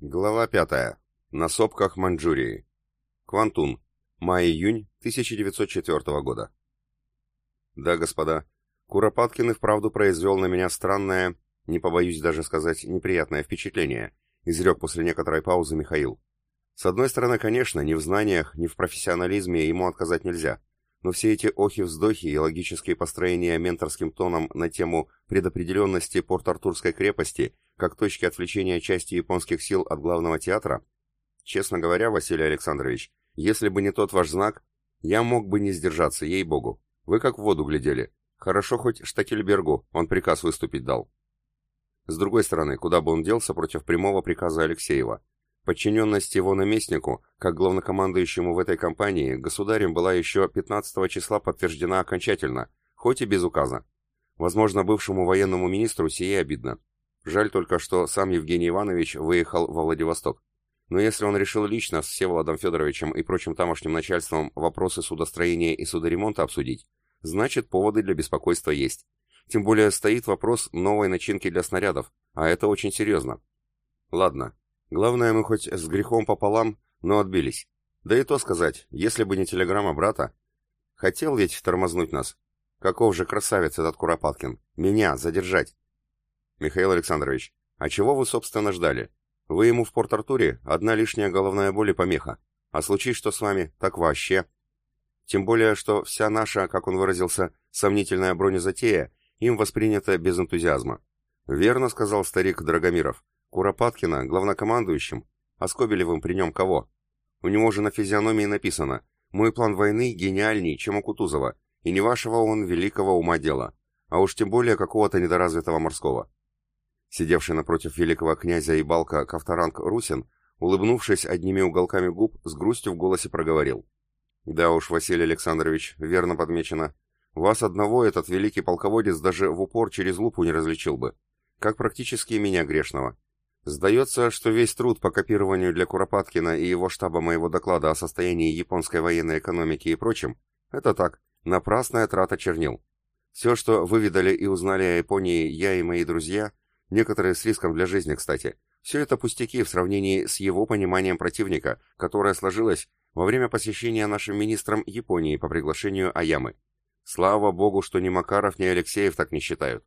Глава 5. На сопках Маньчжурии. Квантун. Май-июнь 1904 года. Да, господа, Куропаткин и вправду произвел на меня странное, не побоюсь даже сказать, неприятное впечатление, изрек после некоторой паузы Михаил. С одной стороны, конечно, ни в знаниях, ни в профессионализме ему отказать нельзя, но все эти охи-вздохи и логические построения менторским тоном на тему предопределенности Порт-Артурской крепости как точки отвлечения части японских сил от главного театра, честно говоря, Василий Александрович, если бы не тот ваш знак, я мог бы не сдержаться, ей-богу. Вы как в воду глядели. Хорошо хоть Штакельбергу он приказ выступить дал. С другой стороны, куда бы он делся против прямого приказа Алексеева? Подчиненность его наместнику, как главнокомандующему в этой кампании, государем была еще 15 числа подтверждена окончательно, хоть и без указа. Возможно, бывшему военному министру сие обидно. Жаль только, что сам Евгений Иванович выехал во Владивосток. Но если он решил лично с Всеволодом Федоровичем и прочим тамошним начальством вопросы судостроения и судоремонта обсудить, значит поводы для беспокойства есть. Тем более стоит вопрос новой начинки для снарядов, а это очень серьезно. Ладно, Главное, мы хоть с грехом пополам, но отбились. Да и то сказать, если бы не телеграмма брата. Хотел ведь тормознуть нас. Каков же красавец этот Куропаткин. Меня задержать. Михаил Александрович, а чего вы, собственно, ждали? Вы ему в Порт-Артуре одна лишняя головная боль и помеха. А случись что с вами, так вообще. Тем более, что вся наша, как он выразился, сомнительная бронезатея им воспринята без энтузиазма. Верно сказал старик Драгомиров. Куропаткина главнокомандующим, а Скобелевым при нем кого? У него же на физиономии написано «Мой план войны гениальней, чем у Кутузова, и не вашего он великого ума дела, а уж тем более какого-то недоразвитого морского». Сидевший напротив великого князя и балка Ковторанг Русин, улыбнувшись одними уголками губ, с грустью в голосе проговорил. «Да уж, Василий Александрович, верно подмечено. Вас одного этот великий полководец даже в упор через лупу не различил бы. Как практически меня грешного. Сдается, что весь труд по копированию для Куропаткина и его штаба моего доклада о состоянии японской военной экономики и прочем, это так, напрасная трата чернил. Все, что выведали и узнали о Японии я и мои друзья, некоторые с риском для жизни, кстати, все это пустяки в сравнении с его пониманием противника, которое сложилось во время посещения нашим министром Японии по приглашению Аямы. Слава богу, что ни Макаров, ни Алексеев так не считают.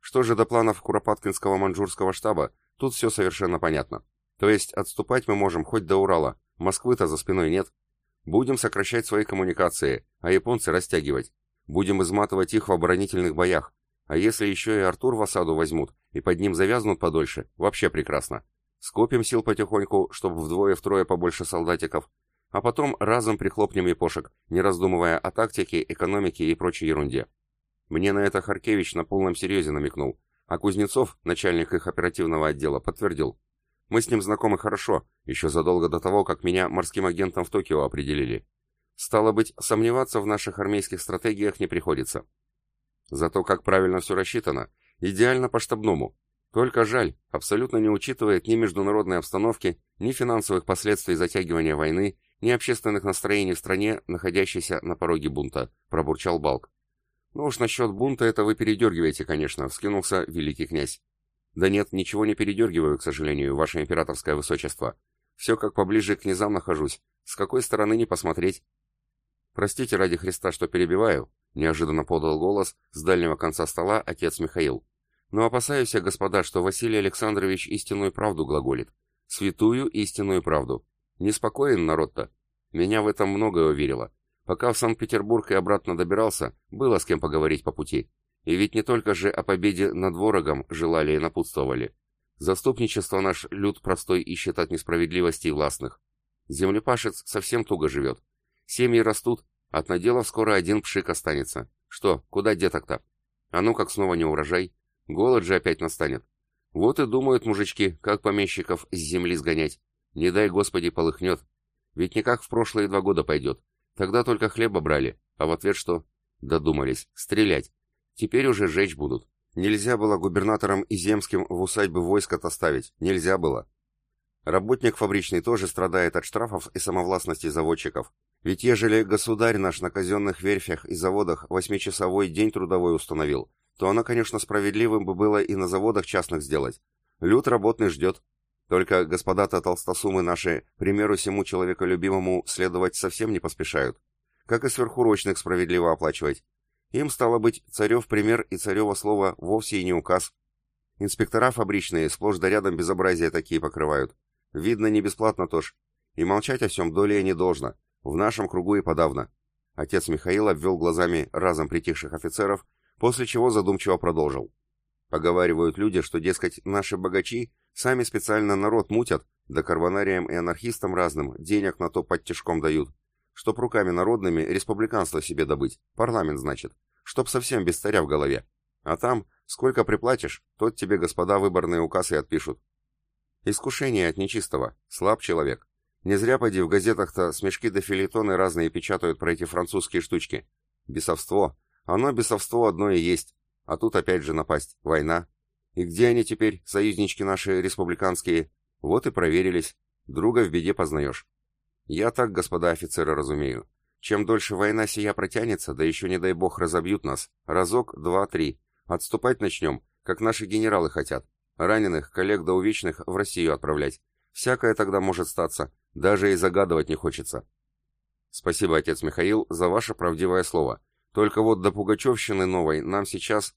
Что же до планов Куропаткинского маньчжурского штаба, Тут все совершенно понятно. То есть отступать мы можем хоть до Урала, Москвы-то за спиной нет. Будем сокращать свои коммуникации, а японцы растягивать. Будем изматывать их в оборонительных боях. А если еще и Артур в осаду возьмут и под ним завязнут подольше, вообще прекрасно. Скопим сил потихоньку, чтобы вдвое-втрое побольше солдатиков, а потом разом прихлопнем япошек, не раздумывая о тактике, экономике и прочей ерунде. Мне на это Харкевич на полном серьезе намекнул, а Кузнецов, начальник их оперативного отдела, подтвердил. Мы с ним знакомы хорошо, еще задолго до того, как меня морским агентом в Токио определили. Стало быть, сомневаться в наших армейских стратегиях не приходится. Зато как правильно все рассчитано, идеально по-штабному. Только жаль, абсолютно не учитывает ни международной обстановки, ни финансовых последствий затягивания войны, ни общественных настроений в стране, находящейся на пороге бунта, пробурчал Балк. «Ну уж насчет бунта это вы передергиваете, конечно», — вскинулся великий князь. «Да нет, ничего не передергиваю, к сожалению, ваше императорское высочество. Все как поближе к князам нахожусь. С какой стороны не посмотреть?» «Простите ради Христа, что перебиваю», — неожиданно подал голос с дальнего конца стола отец Михаил. «Но опасаюсь я, господа, что Василий Александрович истинную правду глаголит. Святую истинную правду. Неспокоен народ-то. Меня в этом многое уверило. Пока в Санкт-Петербург и обратно добирался, было с кем поговорить по пути. И ведь не только же о победе над ворогом желали и напутствовали. Заступничество наш люд простой ищет от несправедливости и властных. Землепашец совсем туго живет. Семьи растут, от наделов скоро один пшик останется. Что, куда деток-то? А ну как снова не урожай? Голод же опять настанет. Вот и думают мужички, как помещиков с земли сгонять. Не дай Господи полыхнет. Ведь не как в прошлые два года пойдет. Тогда только хлеба брали, а в ответ что? Додумались. Стрелять. Теперь уже жечь будут. Нельзя было губернатором земским в усадьбы войско-то. Нельзя было. Работник фабричный тоже страдает от штрафов и самовластности заводчиков. Ведь ежели государь наш на казенных верфях и заводах восьмичасовой день трудовой установил, то оно, конечно, справедливым бы было и на заводах частных сделать. Люд работный ждет. Только господа-то толстосумы наши, примеру всему человеколюбимому, следовать совсем не поспешают. Как и сверхурочных справедливо оплачивать. Им, стало быть, царев пример и царево слово вовсе и не указ. Инспектора фабричные сплошь да рядом безобразия такие покрывают. Видно, не бесплатно тоже. И молчать о всем доле не должно. В нашем кругу и подавно. Отец Михаил обвел глазами разом притихших офицеров, после чего задумчиво продолжил. Поговаривают люди, что, дескать, наши богачи сами специально народ мутят, да карбонариям и анархистам разным денег на то под тяжком дают, чтоб руками народными республиканство себе добыть, парламент, значит, чтоб совсем без царя в голове. А там, сколько приплатишь, тот тебе господа выборные указы отпишут. Искушение от нечистого, слаб человек. Не зря, поди, в газетах-то смешки да филитоны разные печатают про эти французские штучки. Бесовство. Оно бесовство одно и есть. А тут опять же напасть, война. И где они теперь, союзнички наши республиканские? Вот и проверились. Друга в беде познаешь. Я так, господа офицеры, разумею. Чем дольше война сия протянется, да еще не дай бог разобьют нас, разок, два, три, отступать начнем, как наши генералы хотят. Раненых, коллег да увечных в Россию отправлять. Всякое тогда может статься, даже и загадывать не хочется. Спасибо, отец Михаил, за ваше правдивое слово. Только вот до Пугачевщины новой нам сейчас...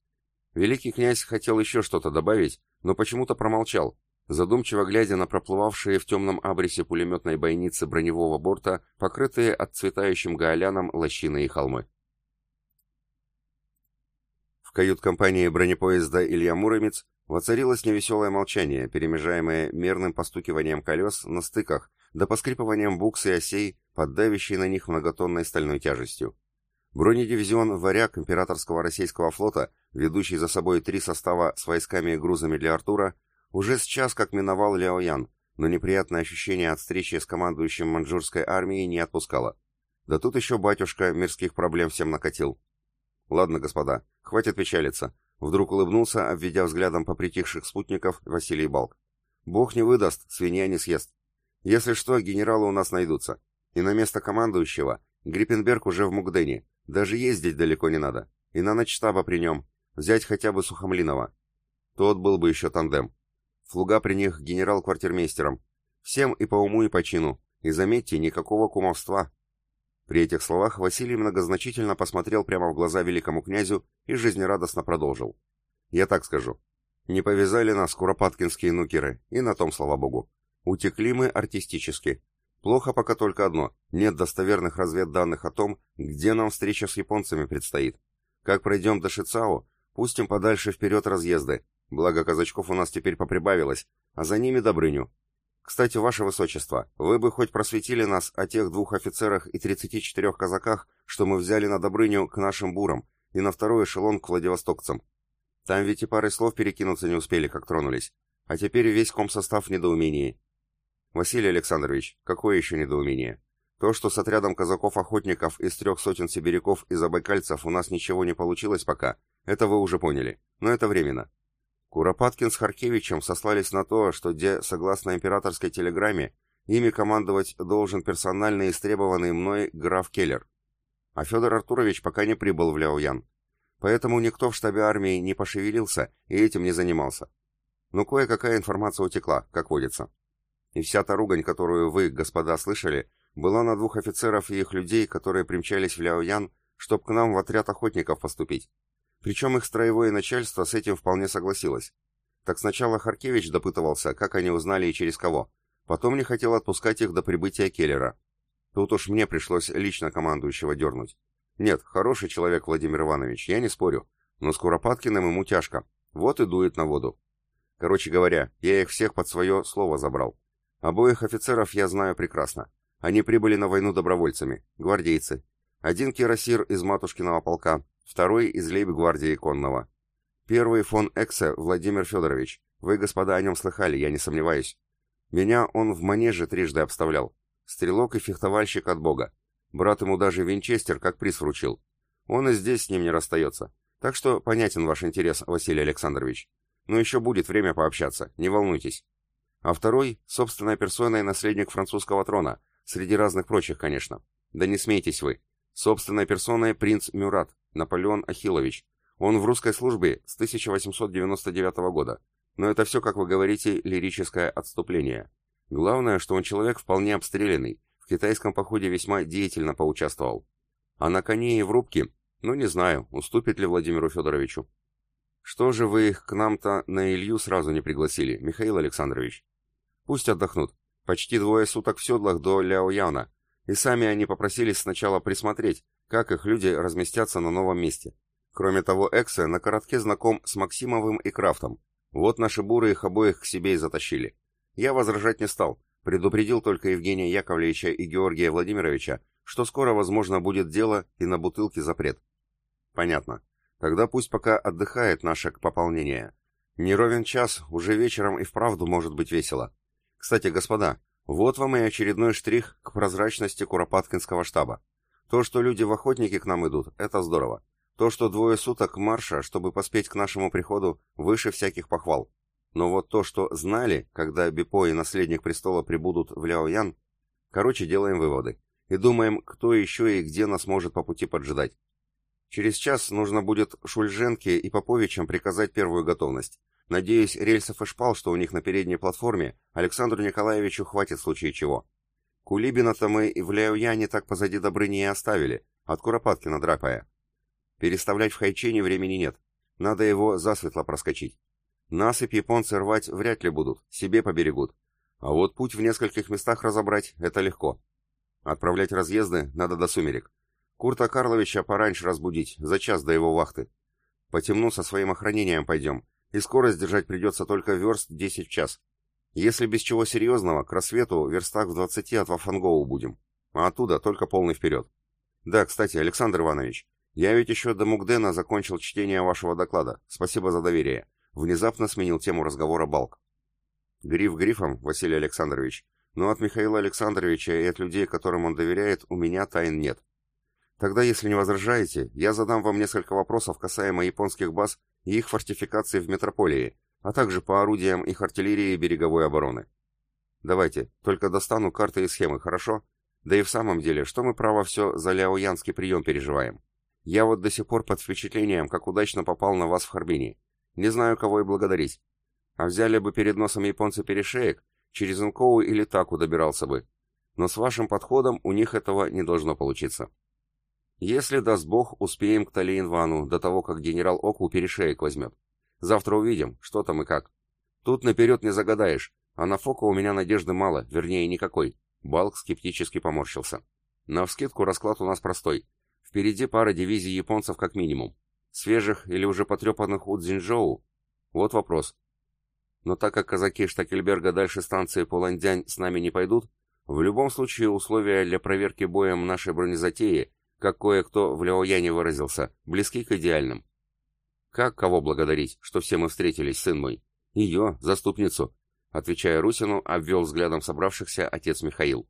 Великий князь хотел еще что-то добавить, но почему-то промолчал, задумчиво глядя на проплывавшие в темном абресе пулеметной бойницы броневого борта, покрытые отцветающим гаоляном лощины и холмы. В кают-компании бронепоезда «Илья Муромец» воцарилось невеселое молчание, перемежаемое мерным постукиванием колес на стыках, да поскрипыванием букс и осей, поддавящей на них многотонной стальной тяжестью. Бронедивизион «Варяг» императорского российского флота, ведущий за собой три состава с войсками и грузами для Артура, уже сейчас как миновал Ляоян, но неприятное ощущение от встречи с командующим маньчжурской армией не отпускало. Да тут еще батюшка мирских проблем всем накатил. Ладно, господа, хватит печалиться. Вдруг улыбнулся, обведя взглядом по притихших спутников Василий Балк. Бог не выдаст, свинья не съест. Если что, генералы у нас найдутся. И на место командующего Гриппенберг уже в Мукдене. Даже ездить далеко не надо. И на ночь штаба при нем. Взять хотя бы Сухомлинова. Тот был бы еще тандем. Слуга при них генерал-квартирмейстером. Всем и по уму, и по чину. И заметьте, никакого кумовства. При этих словах Василий многозначительно посмотрел прямо в глаза великому князю и жизнерадостно продолжил. Я так скажу. Не повязали нас куропаткинские нукеры, и на том, слава богу. Утекли мы артистически. Плохо пока только одно. Нет достоверных разведданных о том, где нам встреча с японцами предстоит. Как пройдем до Шицао, пустим подальше вперед разъезды, Благо казачков у нас теперь поприбавилось, а за ними Добрыню. Кстати, ваше высочество, вы бы хоть просветили нас о тех двух офицерах и 34 казаках, что мы взяли на Добрыню к нашим бурам и на второй эшелон к владивостокцам. Там ведь и пары слов перекинуться не успели, как тронулись. А теперь весь комсостав в недоумении. Василий Александрович, какое еще недоумение? То, что с отрядом казаков-охотников из трех сотен сибиряков и забайкальцев у нас ничего не получилось пока, это вы уже поняли. Но это временно. Куропаткин с Харкевичем сослались на то, что, где, согласно императорской телеграмме, ими командовать должен персонально истребованный мной граф Келлер. А Федор Артурович пока не прибыл в Ляоян. Поэтому никто в штабе армии не пошевелился и этим не занимался. Но кое-какая информация утекла, как водится. И вся та ругань, которую вы, господа, слышали, была на двух офицеров и их людей, которые примчались в Ляоян, чтоб к нам в отряд охотников поступить. Причем их строевое начальство с этим вполне согласилось. Так сначала Харкевич допытывался, как они узнали и через кого. Потом не хотел отпускать их до прибытия Келлера. Тут уж мне пришлось лично командующего дернуть. Нет, хороший человек Владимир Иванович, я не спорю. Но с Куропаткиным ему тяжко. Вот и дует на воду. Короче говоря, я их всех под свое слово забрал. Обоих офицеров я знаю прекрасно. Они прибыли на войну добровольцами, гвардейцы. Один кирасир из матушкиного полка, второй из лейб-гвардии конного. Первый фон Эксе Владимир Федорович. Вы, господа, о нем слыхали, я не сомневаюсь. Меня он в манеже трижды обставлял. Стрелок и фехтовальщик от бога. Брат ему даже винчестер как приз вручил. Он и здесь с ним не расстается. Так что понятен ваш интерес, Василий Александрович. Но еще будет время пообщаться, не волнуйтесь. А второй — собственной персоной наследник французского трона, среди разных прочих, конечно. Да не смейтесь вы. Собственной персоной принц Мюрат, Наполеон Ахилович. Он в русской службе с 1899 года. Но это все, как вы говорите, лирическое отступление. Главное, что он человек вполне обстрелянный, в китайском походе весьма деятельно поучаствовал. А на коне и в рубке, ну не знаю, уступит ли Владимиру Федоровичу. Что же вы их к нам-то на Илью сразу не пригласили, Михаил Александрович? Пусть отдохнут. Почти двое суток в седлах до Ляояна, и сами они попросились сначала присмотреть, как их люди разместятся на новом месте. Кроме того, Эксе на коротке знаком с Максимовым и Крафтом. Вот наши буры их обоих к себе и затащили. Я возражать не стал, предупредил только Евгения Яковлевича и Георгия Владимировича, что скоро, возможно, будет дело и на бутылке запрет. Понятно. Тогда пусть пока отдыхает наше пополнение. Не ровен час, уже вечером и вправду может быть весело. Кстати, господа, вот вам и очередной штрих к прозрачности Куропаткинского штаба. То, что люди в охотники к нам идут, это здорово. То, что двое суток марша, чтобы поспеть к нашему приходу, выше всяких похвал. Но вот то, что знали, когда Бипо и наследник престола прибудут в Ляоян, короче, делаем выводы. И думаем, кто еще и где нас может по пути поджидать. Через час нужно будет Шульженке и Поповичам приказать первую готовность. Надеюсь, рельсов и шпал, что у них на передней платформе, Александру Николаевичу хватит в случае чего. Кулибина-то мы и в Ляояне так позади Добрыни и оставили, от Куропаткина драпая. Переставлять в Хайчине времени нет. Надо его засветло проскочить. Насыпь японцы рвать вряд ли будут, себе поберегут. А вот путь в нескольких местах разобрать — это легко. Отправлять разъезды надо до сумерек. Курта Карловича пораньше разбудить, за час до его вахты. По темну со своим охранением пойдем, и скорость держать придется только верст 10 в час. Если без чего серьезного, к рассвету верстах в 20 от Вафангоу будем, а оттуда только полный вперед. Да, кстати, Александр Иванович, я ведь еще до Мугдена закончил чтение вашего доклада. Спасибо за доверие. Внезапно сменил тему разговора Балк. Гриф грифом, Василий Александрович, но от Михаила Александровича и от людей, которым он доверяет, у меня тайн нет. Тогда, если не возражаете, я задам вам несколько вопросов касаемо японских баз и их фортификаций в метрополии, а также по орудиям их артиллерии и береговой обороны. Давайте, только достану карты и схемы, хорошо? Да и в самом деле, что мы право все за ляоянский прием переживаем? Я вот до сих пор под впечатлением, как удачно попал на вас в Харбине. Не знаю, кого и благодарить. А взяли бы перед носом японцы перешеек, через Инкоу или Таку добирался бы. Но с вашим подходом у них этого не должно получиться. Если, даст бог, успеем к Талиинвану до того, как генерал Оку перешеек возьмет. Завтра увидим, что там и как. Тут наперед не загадаешь, а на Фока у меня надежды мало, вернее никакой. Балк скептически поморщился. На вскидку расклад у нас простой. Впереди пара дивизий японцев как минимум. Свежих или уже потрепанных у Цзиньчжоу? Вот вопрос. Но так как казаки Штакельберга дальше станции Пуландянь с нами не пойдут, в любом случае условия для проверки боем нашей бронезатеи как кое-кто в Леояне выразился, близки к идеальным. Как кого благодарить, что все мы встретились, сын мой? Ее, заступницу. Отвечая Русину, обвел взглядом собравшихся отец Михаил.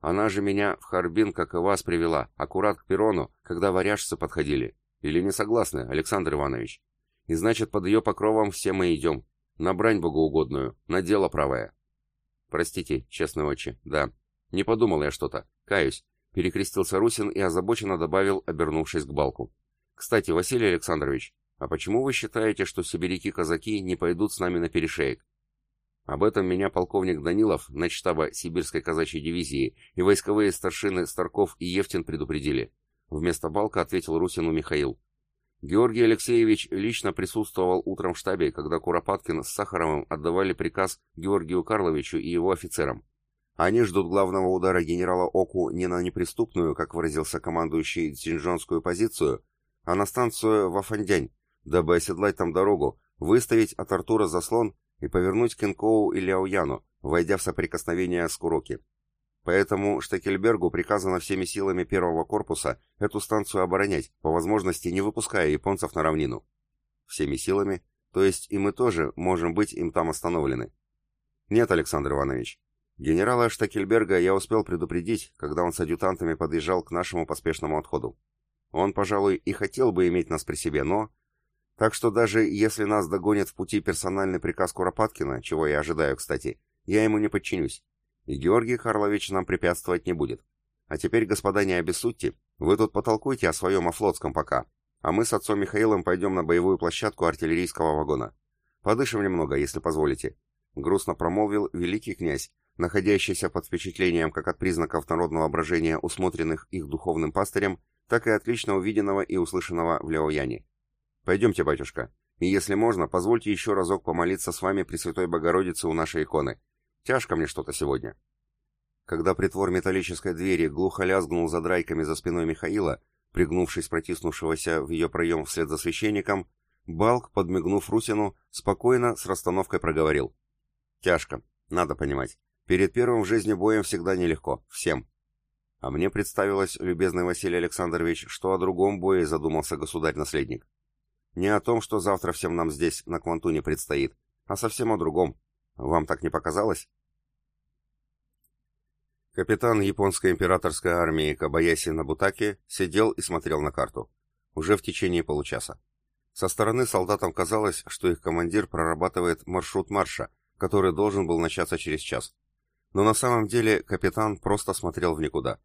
Она же меня в Харбин, как и вас, привела, аккурат к перрону, когда варяжцы подходили. Или не согласны, Александр Иванович? И значит, под ее покровом все мы идем. На брань богоугодную, на дело правое. Простите, честный отче, да. Не подумал я что-то. Каюсь. Перекрестился Русин и озабоченно добавил, обернувшись к Балку. «Кстати, Василий Александрович, а почему вы считаете, что сибиряки-казаки не пойдут с нами на перешеек?» Об этом меня полковник Данилов, начштаба Сибирской казачьей дивизии, и войсковые старшины Старков и Евтин предупредили. Вместо Балка ответил Русину Михаил. Георгий Алексеевич лично присутствовал утром в штабе, когда Куропаткин с Сахаровым отдавали приказ Георгию Карловичу и его офицерам. Они ждут главного удара генерала Оку не на неприступную, как выразился командующий Цинжонскую позицию, а на станцию Вафандянь, дабы оседлать там дорогу, выставить от Артура заслон и повернуть Кенкоу и Ляояну, войдя в соприкосновение с Куроки. Поэтому Штекельбергу приказано всеми силами первого корпуса эту станцию оборонять, по возможности не выпуская японцев на равнину. Всеми силами, то есть и мы тоже можем быть им там остановлены. Нет, Александр Иванович, Генерала Штакельберга я успел предупредить, когда он с адъютантами подъезжал к нашему поспешному отходу. Он, пожалуй, и хотел бы иметь нас при себе, но... Так что даже если нас догонит в пути персональный приказ Куропаткина, чего я ожидаю, кстати, я ему не подчинюсь. И Георгий Карлович нам препятствовать не будет. А теперь, господа, не обессудьте, вы тут потолкуйте о своем о пока, а мы с отцом Михаилом пойдем на боевую площадку артиллерийского вагона. Подышим немного, если позволите», — грустно промолвил великий князь, находящийся под впечатлением как от признаков народного брожения, усмотренных их духовным пастырем, так и отлично увиденного и услышанного в Леояне. «Пойдемте, батюшка, и если можно, позвольте еще разок помолиться с вами Пресвятой Богородице у нашей иконы. Тяжко мне что-то сегодня». Когда притвор металлической двери глухо лязгнул за драйками за спиной Михаила, пригнувшись протиснувшегося в ее проем вслед за священником, Балк, подмигнув Русину, спокойно с расстановкой проговорил. «Тяжко, надо понимать. Перед первым в жизни боем всегда нелегко. Всем. А мне представилось, любезный Василий Александрович, что о другом бое задумался государь-наследник. Не о том, что завтра всем нам здесь, на Квантуне, предстоит, а совсем о другом. Вам так не показалось? Капитан японской императорской армии Кабаяси Набутаки сидел и смотрел на карту. Уже в течение получаса. Со стороны солдатам казалось, что их командир прорабатывает маршрут марша, который должен был начаться через час. Но на самом деле капитан просто смотрел в никуда.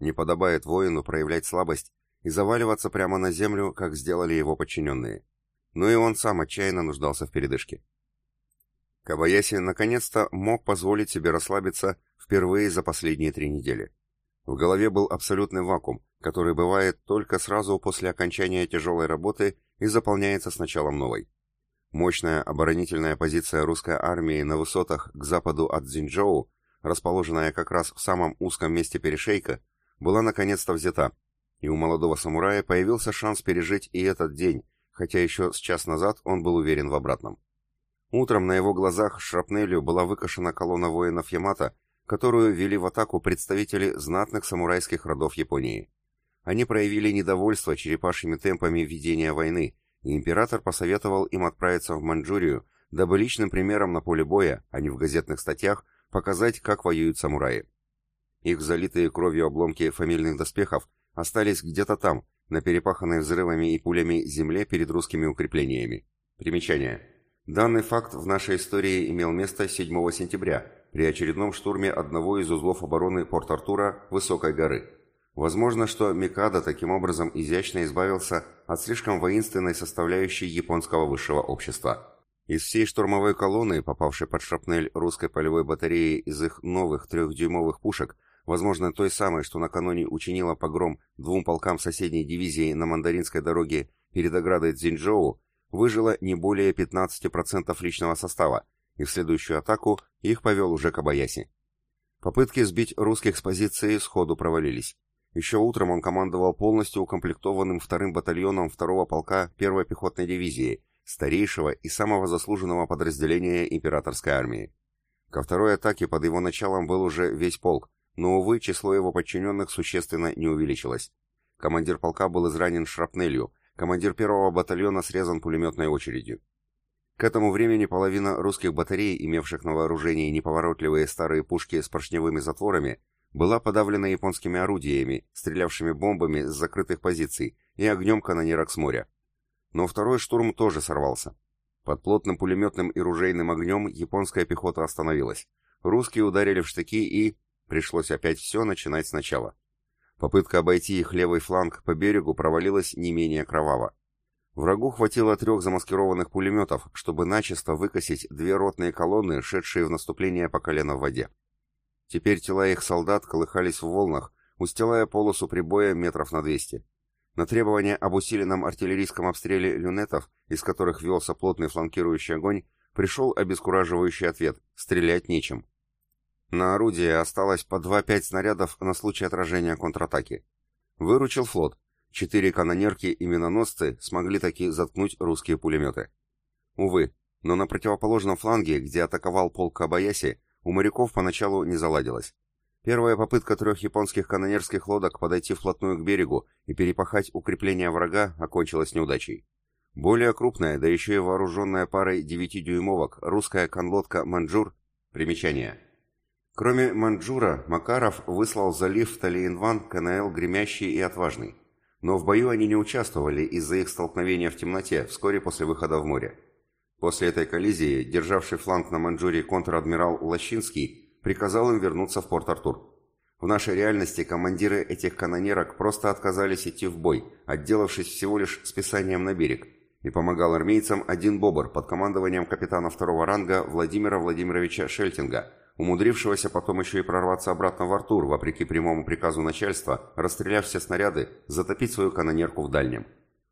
Не подобает воину проявлять слабость и заваливаться прямо на землю, как сделали его подчиненные. Но и он сам отчаянно нуждался в передышке. Кабаяси наконец-то мог позволить себе расслабиться впервые за последние три недели. В голове был абсолютный вакуум, который бывает только сразу после окончания тяжелой работы и заполняется с началом новой. Мощная оборонительная позиция русской армии на высотах к западу от Цзиньчжоу, расположенная как раз в самом узком месте перешейка, была наконец-то взята, и у молодого самурая появился шанс пережить и этот день, хотя еще с час назад он был уверен в обратном. Утром на его глазах шрапнелью была выкашена колонна воинов Ямато, которую вели в атаку представители знатных самурайских родов Японии. Они проявили недовольство черепашьими темпами ведения войны, и император посоветовал им отправиться в Маньчжурию, дабы личным примером на поле боя, а не в газетных статьях, показать, как воюют самураи. Их залитые кровью обломки фамильных доспехов остались где-то там, на перепаханной взрывами и пулями земле перед русскими укреплениями. Примечание. Данный факт в нашей истории имел место 7 сентября, при очередном штурме одного из узлов обороны Порт-Артура Высокой горы. Возможно, что Микадо таким образом изящно избавился от слишком воинственной составляющей японского высшего общества. Из всей штурмовой колонны, попавшей под шрапнель русской полевой батареи из их новых трехдюймовых пушек, возможно, той самой, что накануне учинила погром двум полкам соседней дивизии на Мандаринской дороге перед оградой Цзиньчжоу, выжило не более 15% личного состава, и в следующую атаку их повел уже Кабаяси. Попытки сбить русских с позиции сходу провалились. Еще утром он командовал полностью укомплектованным вторым батальоном второго полка первой пехотной дивизии, старейшего и самого заслуженного подразделения императорской армии. Ко второй атаке под его началом был уже весь полк, но, увы, число его подчиненных существенно не увеличилось. Командир полка был изранен шрапнелью, командир первого батальона срезан пулеметной очередью. К этому времени половина русских батарей, имевших на вооружении неповоротливые старые пушки с поршневыми затворами, была подавлена японскими орудиями, стрелявшими бомбами с закрытых позиций и огнем канонерок с моря. Но второй штурм тоже сорвался. Под плотным пулеметным и ружейным огнем японская пехота остановилась. Русские ударили в штыки и... Пришлось опять все начинать сначала. Попытка обойти их левый фланг по берегу провалилась не менее кроваво. Врагу хватило трех замаскированных пулеметов, чтобы начисто выкосить две ротные колонны, шедшие в наступление по колено в воде. Теперь тела их солдат колыхались в волнах, устилая полосу прибоя метров на 200. На требование об усиленном артиллерийском обстреле люнетов, из которых велся плотный фланкирующий огонь, пришел обескураживающий ответ – стрелять нечем. На орудие осталось по 2-5 снарядов на случай отражения контратаки. Выручил флот. Четыре канонерки и миноносцы смогли таки заткнуть русские пулеметы. Увы, но на противоположном фланге, где атаковал полк Кабаяси, у моряков поначалу не заладилось. Первая попытка трех японских канонерских лодок подойти вплотную к берегу и перепахать укрепления врага окончилась неудачей. Более крупная, да еще и вооруженная парой 9-дюймовок русская конлодка «Манджур» примечание – Кроме Манджура, Макаров выслал в залив Талиенван КНЛ «Гремящий» и «Отважный». Но в бою они не участвовали из-за их столкновения в темноте вскоре после выхода в море. После этой коллизии, державший фланг на Маньчжурии контр-адмирал Лощинский приказал им вернуться в Порт-Артур. В нашей реальности командиры этих канонерок просто отказались идти в бой, отделавшись всего лишь списанием на берег, и помогал армейцам один бобр под командованием капитана второго ранга Владимира Владимировича Шельтинга, умудрившегося потом еще и прорваться обратно в Артур, вопреки прямому приказу начальства, расстреляв все снаряды, затопить свою канонерку в дальнем.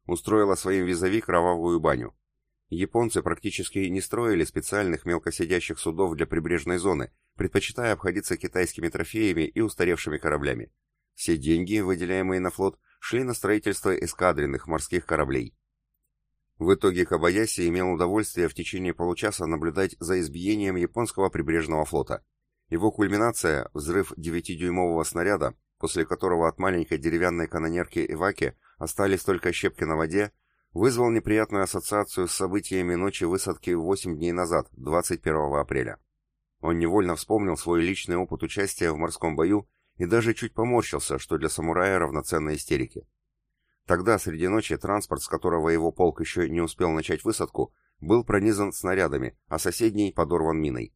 Устроила своим визави кровавую баню. Японцы практически не строили специальных мелкосидящих судов для прибрежной зоны, предпочитая обходиться китайскими трофеями и устаревшими кораблями. Все деньги, выделяемые на флот, шли на строительство эскадренных морских кораблей. В итоге Кабаяси имел удовольствие в течение получаса наблюдать за избиением японского прибрежного флота. Его кульминация – взрыв 9-дюймового снаряда, после которого от маленькой деревянной канонерки Иваки остались только щепки на воде, вызвал неприятную ассоциацию с событиями ночи высадки 8 дней назад, 21 апреля. Он невольно вспомнил свой личный опыт участия в морском бою и даже чуть поморщился, что для самурая равноценной истерики. Тогда среди ночи транспорт, с которого его полк еще не успел начать высадку, был пронизан снарядами, а соседний подорван миной.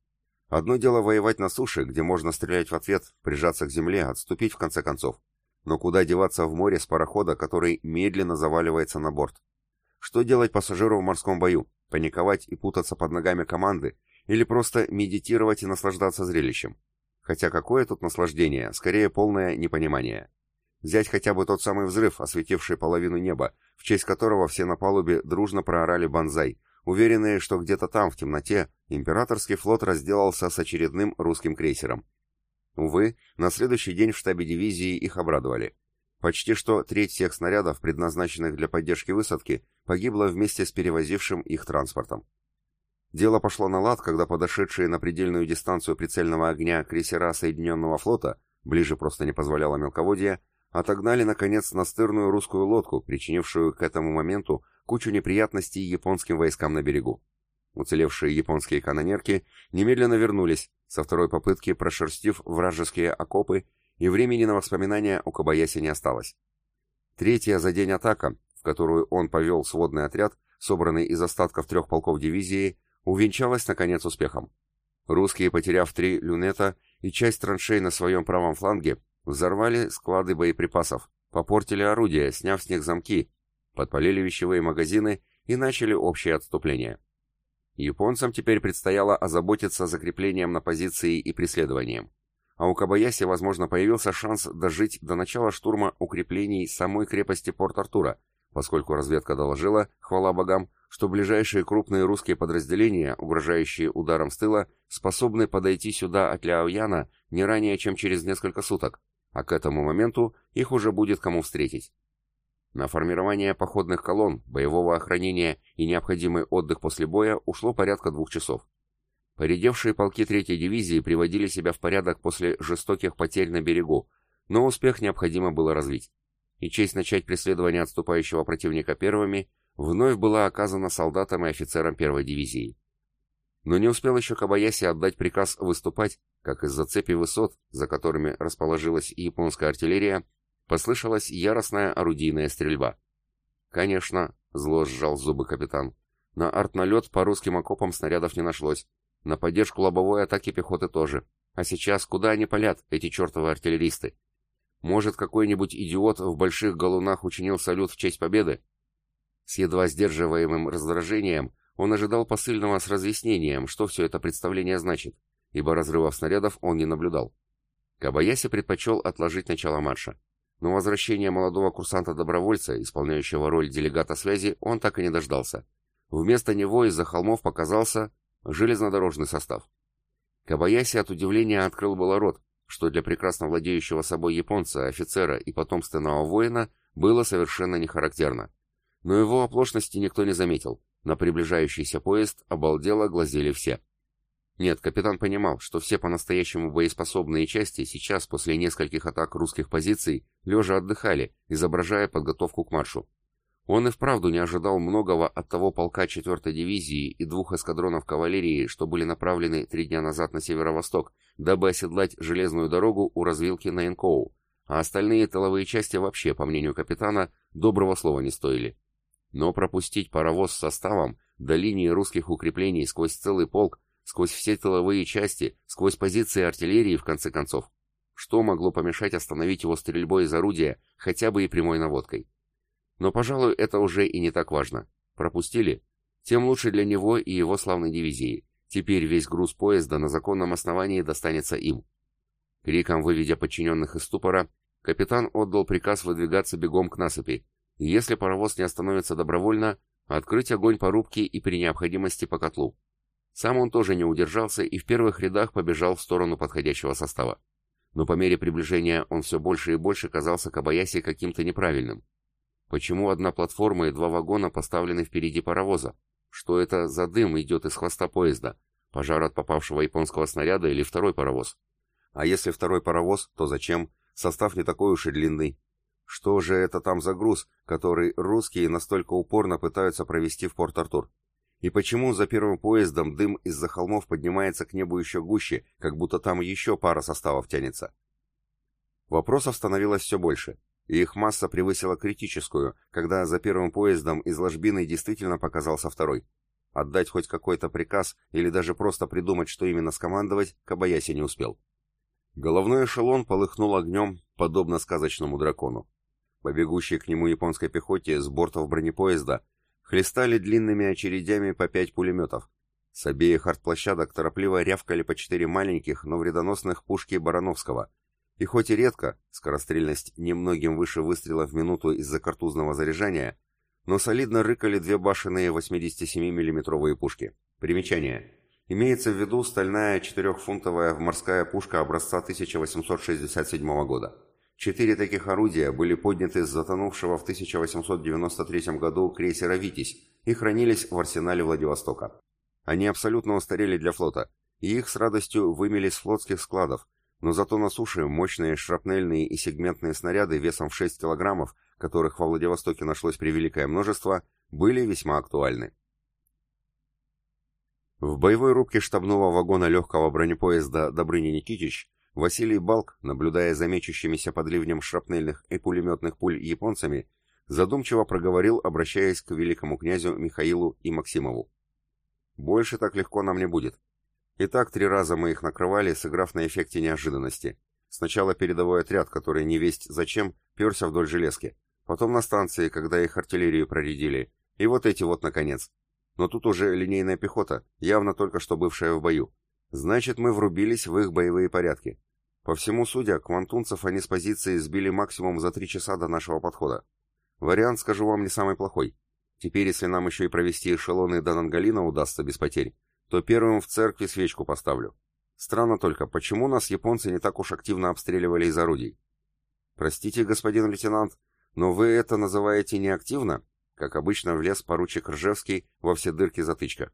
Одно дело воевать на суше, где можно стрелять в ответ, прижаться к земле, отступить в конце концов. Но куда деваться в море с парохода, который медленно заваливается на борт? Что делать пассажиру в морском бою? Паниковать и путаться под ногами команды? Или просто медитировать и наслаждаться зрелищем? Хотя какое тут наслаждение, скорее полное непонимание. Взять хотя бы тот самый взрыв, осветивший половину неба, в честь которого все на палубе дружно проорали банзай, уверенные, что где-то там, в темноте, императорский флот разделался с очередным русским крейсером. Увы, на следующий день в штабе дивизии их обрадовали. Почти что треть всех снарядов, предназначенных для поддержки высадки, погибла вместе с перевозившим их транспортом. Дело пошло на лад, когда подошедшие на предельную дистанцию прицельного огня крейсера Соединенного флота, ближе просто не позволяло мелководье, отогнали, наконец, настырную русскую лодку, причинившую к этому моменту кучу неприятностей японским войскам на берегу. Уцелевшие японские канонерки немедленно вернулись, со второй попытки прошерстив вражеские окопы, и времени на воспоминания у Кабаяси не осталось. Третья за день атака, в которую он повел сводный отряд, собранный из остатков трех полков дивизии, увенчалась, наконец, успехом. Русские, потеряв три люнета и часть траншей на своем правом фланге, Взорвали склады боеприпасов, попортили орудия, сняв с них замки, подпалили вещевые магазины и начали общее отступление. Японцам теперь предстояло озаботиться закреплением на позиции и преследованием. А у Кабаяси, возможно, появился шанс дожить до начала штурма укреплений самой крепости Порт-Артура, поскольку разведка доложила, хвала богам, что ближайшие крупные русские подразделения, угрожающие ударом с тыла, способны подойти сюда от Ляояна не ранее, чем через несколько суток, а к этому моменту их уже будет кому встретить. На формирование походных колонн, боевого охранения и необходимый отдых после боя ушло порядка двух часов. Поредевшие полки 3-й дивизии приводили себя в порядок после жестоких потерь на берегу, но успех необходимо было развить. И честь начать преследование отступающего противника первыми вновь была оказана солдатам и офицерам 1-й дивизии. Но не успел еще Кабаяси отдать приказ выступать, как из-за цепи высот, за которыми расположилась японская артиллерия, послышалась яростная орудийная стрельба. «Конечно», — зло сжал зубы капитан, — «на артналет по русским окопам снарядов не нашлось, на поддержку лобовой атаки пехоты тоже. А сейчас куда они палят, эти чертовы артиллеристы? Может, какой-нибудь идиот в больших галунах учинил салют в честь победы?» С едва сдерживаемым раздражением он ожидал посыльного с разъяснением, что все это представление значит, ибо разрывов снарядов он не наблюдал. Кабаяси предпочел отложить начало марша. Но возвращения молодого курсанта-добровольца, исполняющего роль делегата связи, он так и не дождался. Вместо него из-за холмов показался железнодорожный состав. Кабаяси от удивления открыл было рот, что для прекрасно владеющего собой японца, офицера и потомственного воина было совершенно не характерно. Но его оплошности никто не заметил. На приближающийся поезд обалдело глазели все. Нет, капитан понимал, что все по-настоящему боеспособные части сейчас, после нескольких атак русских позиций, лежа отдыхали, изображая подготовку к маршу. Он и вправду не ожидал многого от того полка 4-й дивизии и двух эскадронов кавалерии, что были направлены три дня назад на северо-восток, дабы оседлать железную дорогу у развилки на Инкоу, а остальные тыловые части вообще, по мнению капитана, доброго слова не стоили. Но пропустить паровоз с составом до линии русских укреплений сквозь целый полк, сквозь все тыловые части, сквозь позиции артиллерии, в конце концов. Что могло помешать остановить его стрельбой из орудия, хотя бы и прямой наводкой? Но, пожалуй, это уже и не так важно. Пропустили? Тем лучше для него и его славной дивизии. Теперь весь груз поезда на законном основании достанется им. Криком выведя подчиненных из ступора, капитан отдал приказ выдвигаться бегом к насыпи, и если паровоз не остановится добровольно, открыть огонь по рубке и при необходимости по котлу. Сам он тоже не удержался и в первых рядах побежал в сторону подходящего состава. Но по мере приближения он все больше и больше казался Кабаяси каким-то неправильным. Почему одна платформа и два вагона поставлены впереди паровоза? Что это за дым идет из хвоста поезда? Пожар от попавшего японского снаряда или второй паровоз? А если второй паровоз, то зачем? Состав не такой уж и длинный. Что же это там за груз, который русские настолько упорно пытаются провести в Порт-Артур? И почему за первым поездом дым из-за холмов поднимается к небу еще гуще, как будто там еще пара составов тянется? Вопросов становилось все больше, и их масса превысила критическую, когда за первым поездом из ложбины действительно показался второй. Отдать хоть какой-то приказ или даже просто придумать, что именно скомандовать, Кабаяси не успел. Головной эшелон полыхнул огнем, подобно сказочному дракону. Побегущие к нему японской пехоте с бортов бронепоезда хлестали длинными очередями по пять пулеметов. С обеих артплощадок торопливо рявкали по четыре маленьких, но вредоносных пушки Барановского. И хоть и редко, скорострельность немногим выше выстрела в минуту из-за картузного заряжания, но солидно рыкали две башенные 87 миллиметровые пушки. Примечание. Имеется в виду стальная четырехфунтовая морская пушка образца 1867 года. Четыре таких орудия были подняты с затонувшего в 1893 году крейсера «Витязь» и хранились в арсенале Владивостока. Они абсолютно устарели для флота, и их с радостью вымели с флотских складов, но зато на суше мощные шрапнельные и сегментные снаряды весом в 6 килограммов, которых во Владивостоке нашлось превеликое множество, были весьма актуальны. В боевой рубке штабного вагона легкого бронепоезда Добрыни Никитич Василий Балк, наблюдая за мечущимися под ливнем шрапнельных и пулеметных пуль японцами, задумчиво проговорил, обращаясь к великому князю Михаилу и Максимову. «Больше так легко нам не будет. Итак, три раза мы их накрывали, сыграв на эффекте неожиданности. Сначала передовой отряд, который не весть зачем, перся вдоль железки. Потом на станции, когда их артиллерию проредили. И вот эти вот, наконец. Но тут уже линейная пехота, явно только что бывшая в бою. Значит, мы врубились в их боевые порядки. По всему судя, квантунцев они с позиции сбили максимум за три часа до нашего подхода. Вариант, скажу вам, не самый плохой. Теперь, если нам еще и провести эшелоны до Нангалина удастся без потерь, то первым в церкви свечку поставлю. Странно только, почему нас японцы не так уж активно обстреливали из орудий? Простите, господин лейтенант, но вы это называете неактивно? Как обычно влез поручик Ржевский во все дырки затычка.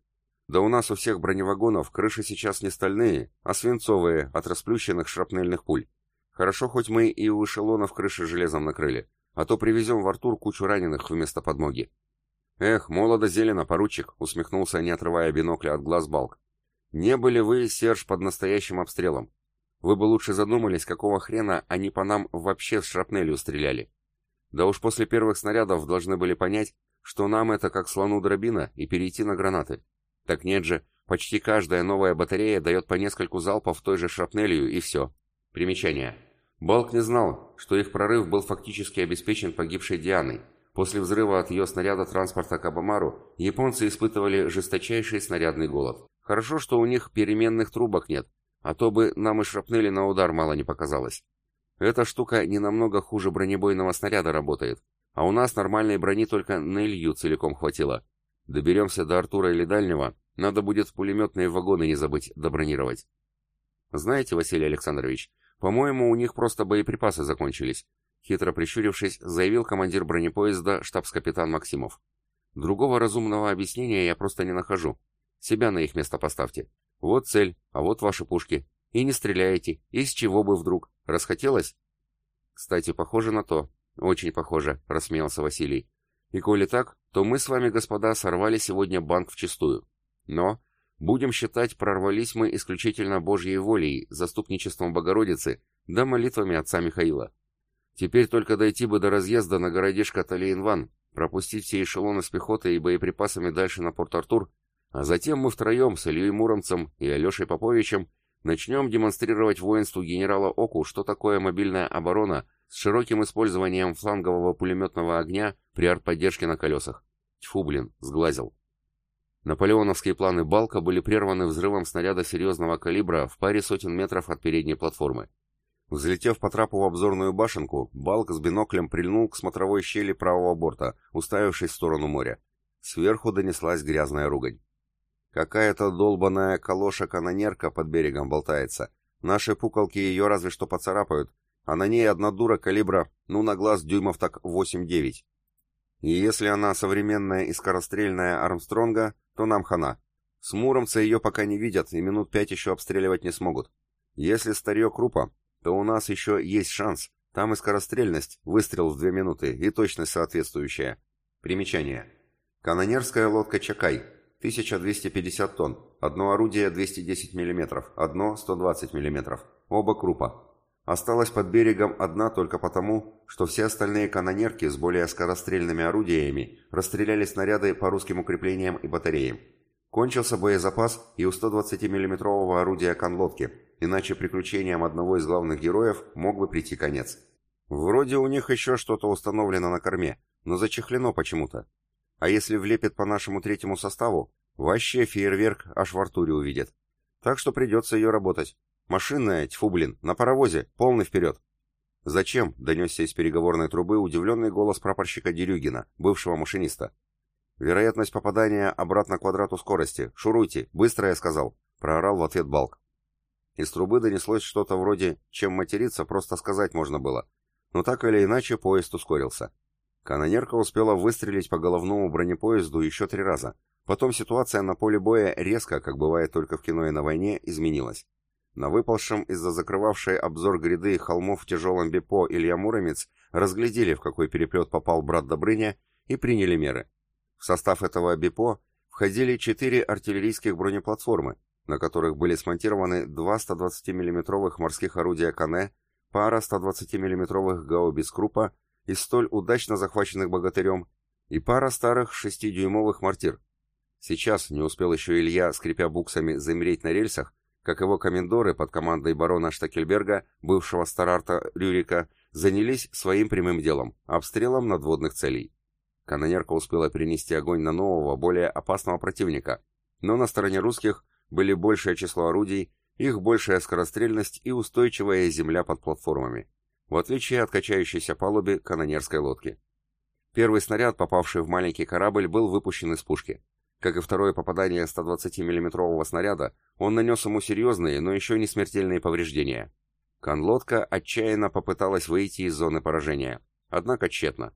Да у нас у всех броневагонов крыши сейчас не стальные, а свинцовые от расплющенных шрапнельных пуль. Хорошо, хоть мы и у эшелонов крыши железом накрыли, а то привезем в Артур кучу раненых вместо подмоги. Эх, молодо-зелено, поручик, усмехнулся, не отрывая бинокля от глаз Балк. Не были вы, Серж, под настоящим обстрелом. Вы бы лучше задумались, какого хрена они по нам вообще с шрапнелью стреляли. Да уж после первых снарядов должны были понять, что нам это как слону дробина и перейти на гранаты. Так нет же, почти каждая новая батарея дает по нескольку залпов той же шрапнелью и все. Примечание. Балк не знал, что их прорыв был фактически обеспечен погибшей Дианой. После взрыва от ее снаряда транспорта Кабамару японцы испытывали жесточайший снарядный голод. Хорошо, что у них переменных трубок нет, а то бы нам и шрапнели на удар мало не показалось. Эта штука не намного хуже бронебойного снаряда работает, а у нас нормальной брони только на Илью целиком хватило. Доберемся до Артура или Дальнего, надо будет пулеметные вагоны не забыть добронировать. Знаете, Василий Александрович, по-моему, у них просто боеприпасы закончились. Хитро прищурившись, заявил командир бронепоезда штабс-капитан Максимов. Другого разумного объяснения я просто не нахожу. Себя на их место поставьте. Вот цель, а вот ваши пушки. И не стреляете. Из чего бы вдруг? Расхотелось? Кстати, похоже на то. Очень похоже, рассмеялся Василий. И коли так, то мы с вами, господа, сорвали сегодня банк вчистую. Но, будем считать, прорвались мы исключительно Божьей волей, заступничеством Богородицы, да молитвами отца Михаила. Теперь только дойти бы до разъезда на городишко Талиенван, пропустить все эшелоны с пехотой и боеприпасами дальше на Порт-Артур, а затем мы втроем с Ильей Муромцем и Алешей Поповичем начнем демонстрировать воинству генерала Оку, что такое мобильная оборона с широким использованием флангового пулеметного огня при артподдержке на колесах. Тьфу, блин, сглазил. Наполеоновские планы Балка были прерваны взрывом снаряда серьезного калибра в паре сотен метров от передней платформы. Взлетев по трапу в обзорную башенку, Балк с биноклем прильнул к смотровой щели правого борта, уставившись в сторону моря. Сверху донеслась грязная ругань. Какая-то долбаная калоша-канонерка под берегом болтается. Наши пукалки ее разве что поцарапают, а на ней одна дура калибра, ну на глаз дюймов так 8-9. И если она современная и скорострельная Армстронга, то нам хана. С Муромца ее пока не видят и минут пять еще обстреливать не смогут. Если старье крупа, то у нас еще есть шанс. Там и скорострельность, выстрел в две минуты, и точность соответствующая. Примечание. Канонерская лодка «Чакай», 1250 тонн, одно орудие 210 мм, одно 120 мм, оба крупа. Осталась под берегом одна только потому, что все остальные канонерки с более скорострельными орудиями расстреляли снаряды по русским укреплениям и батареям. Кончился боезапас и у 120 миллиметрового орудия конлодки, иначе приключениям одного из главных героев мог бы прийти конец. Вроде у них еще что-то установлено на корме, но зачехлено почему-то. А если влепит по нашему третьему составу, вообще фейерверк аж в Артуре увидит. Так что придется ее работать. Машинная, тьфу блин, на паровозе, полный вперед. «Зачем?» — донесся из переговорной трубы удивленный голос прапорщика Дерюгина, бывшего машиниста. «Вероятность попадания обратно к квадрату скорости. Шуруйте. Быстро, я сказал», — проорал в ответ Балк. Из трубы донеслось что-то вроде «чем материться, просто сказать можно было». Но так или иначе поезд ускорился. Канонерка успела выстрелить по головному бронепоезду еще три раза. Потом ситуация на поле боя резко, как бывает только в кино и на войне, изменилась. На выползшем из-за закрывавшей обзор гряды холмов в тяжелом бипо Илья Муромец разглядели, в какой переплет попал брат Добрыня, и приняли меры. В состав этого бипо входили четыре артиллерийских бронеплатформы, на которых были смонтированы два 120 миллиметровых морских орудия Кане, пара 120 миллиметровых гаубиц Крупа из столь удачно захваченных богатырем и пара старых 6-дюймовых мортир. Сейчас не успел еще Илья, скрипя буксами, замереть на рельсах, как его комендоры под командой барона Штакельберга, бывшего старарта Рюрика, занялись своим прямым делом – обстрелом надводных целей. Канонерка успела перенести огонь на нового, более опасного противника, но на стороне русских были большее число орудий, их большая скорострельность и устойчивая земля под платформами, в отличие от качающейся палубы канонерской лодки. Первый снаряд, попавший в маленький корабль, был выпущен из пушки. Как и второе попадание 120 миллиметрового снаряда, он нанес ему серьезные, но еще не смертельные повреждения. Конлодка отчаянно попыталась выйти из зоны поражения, однако тщетно.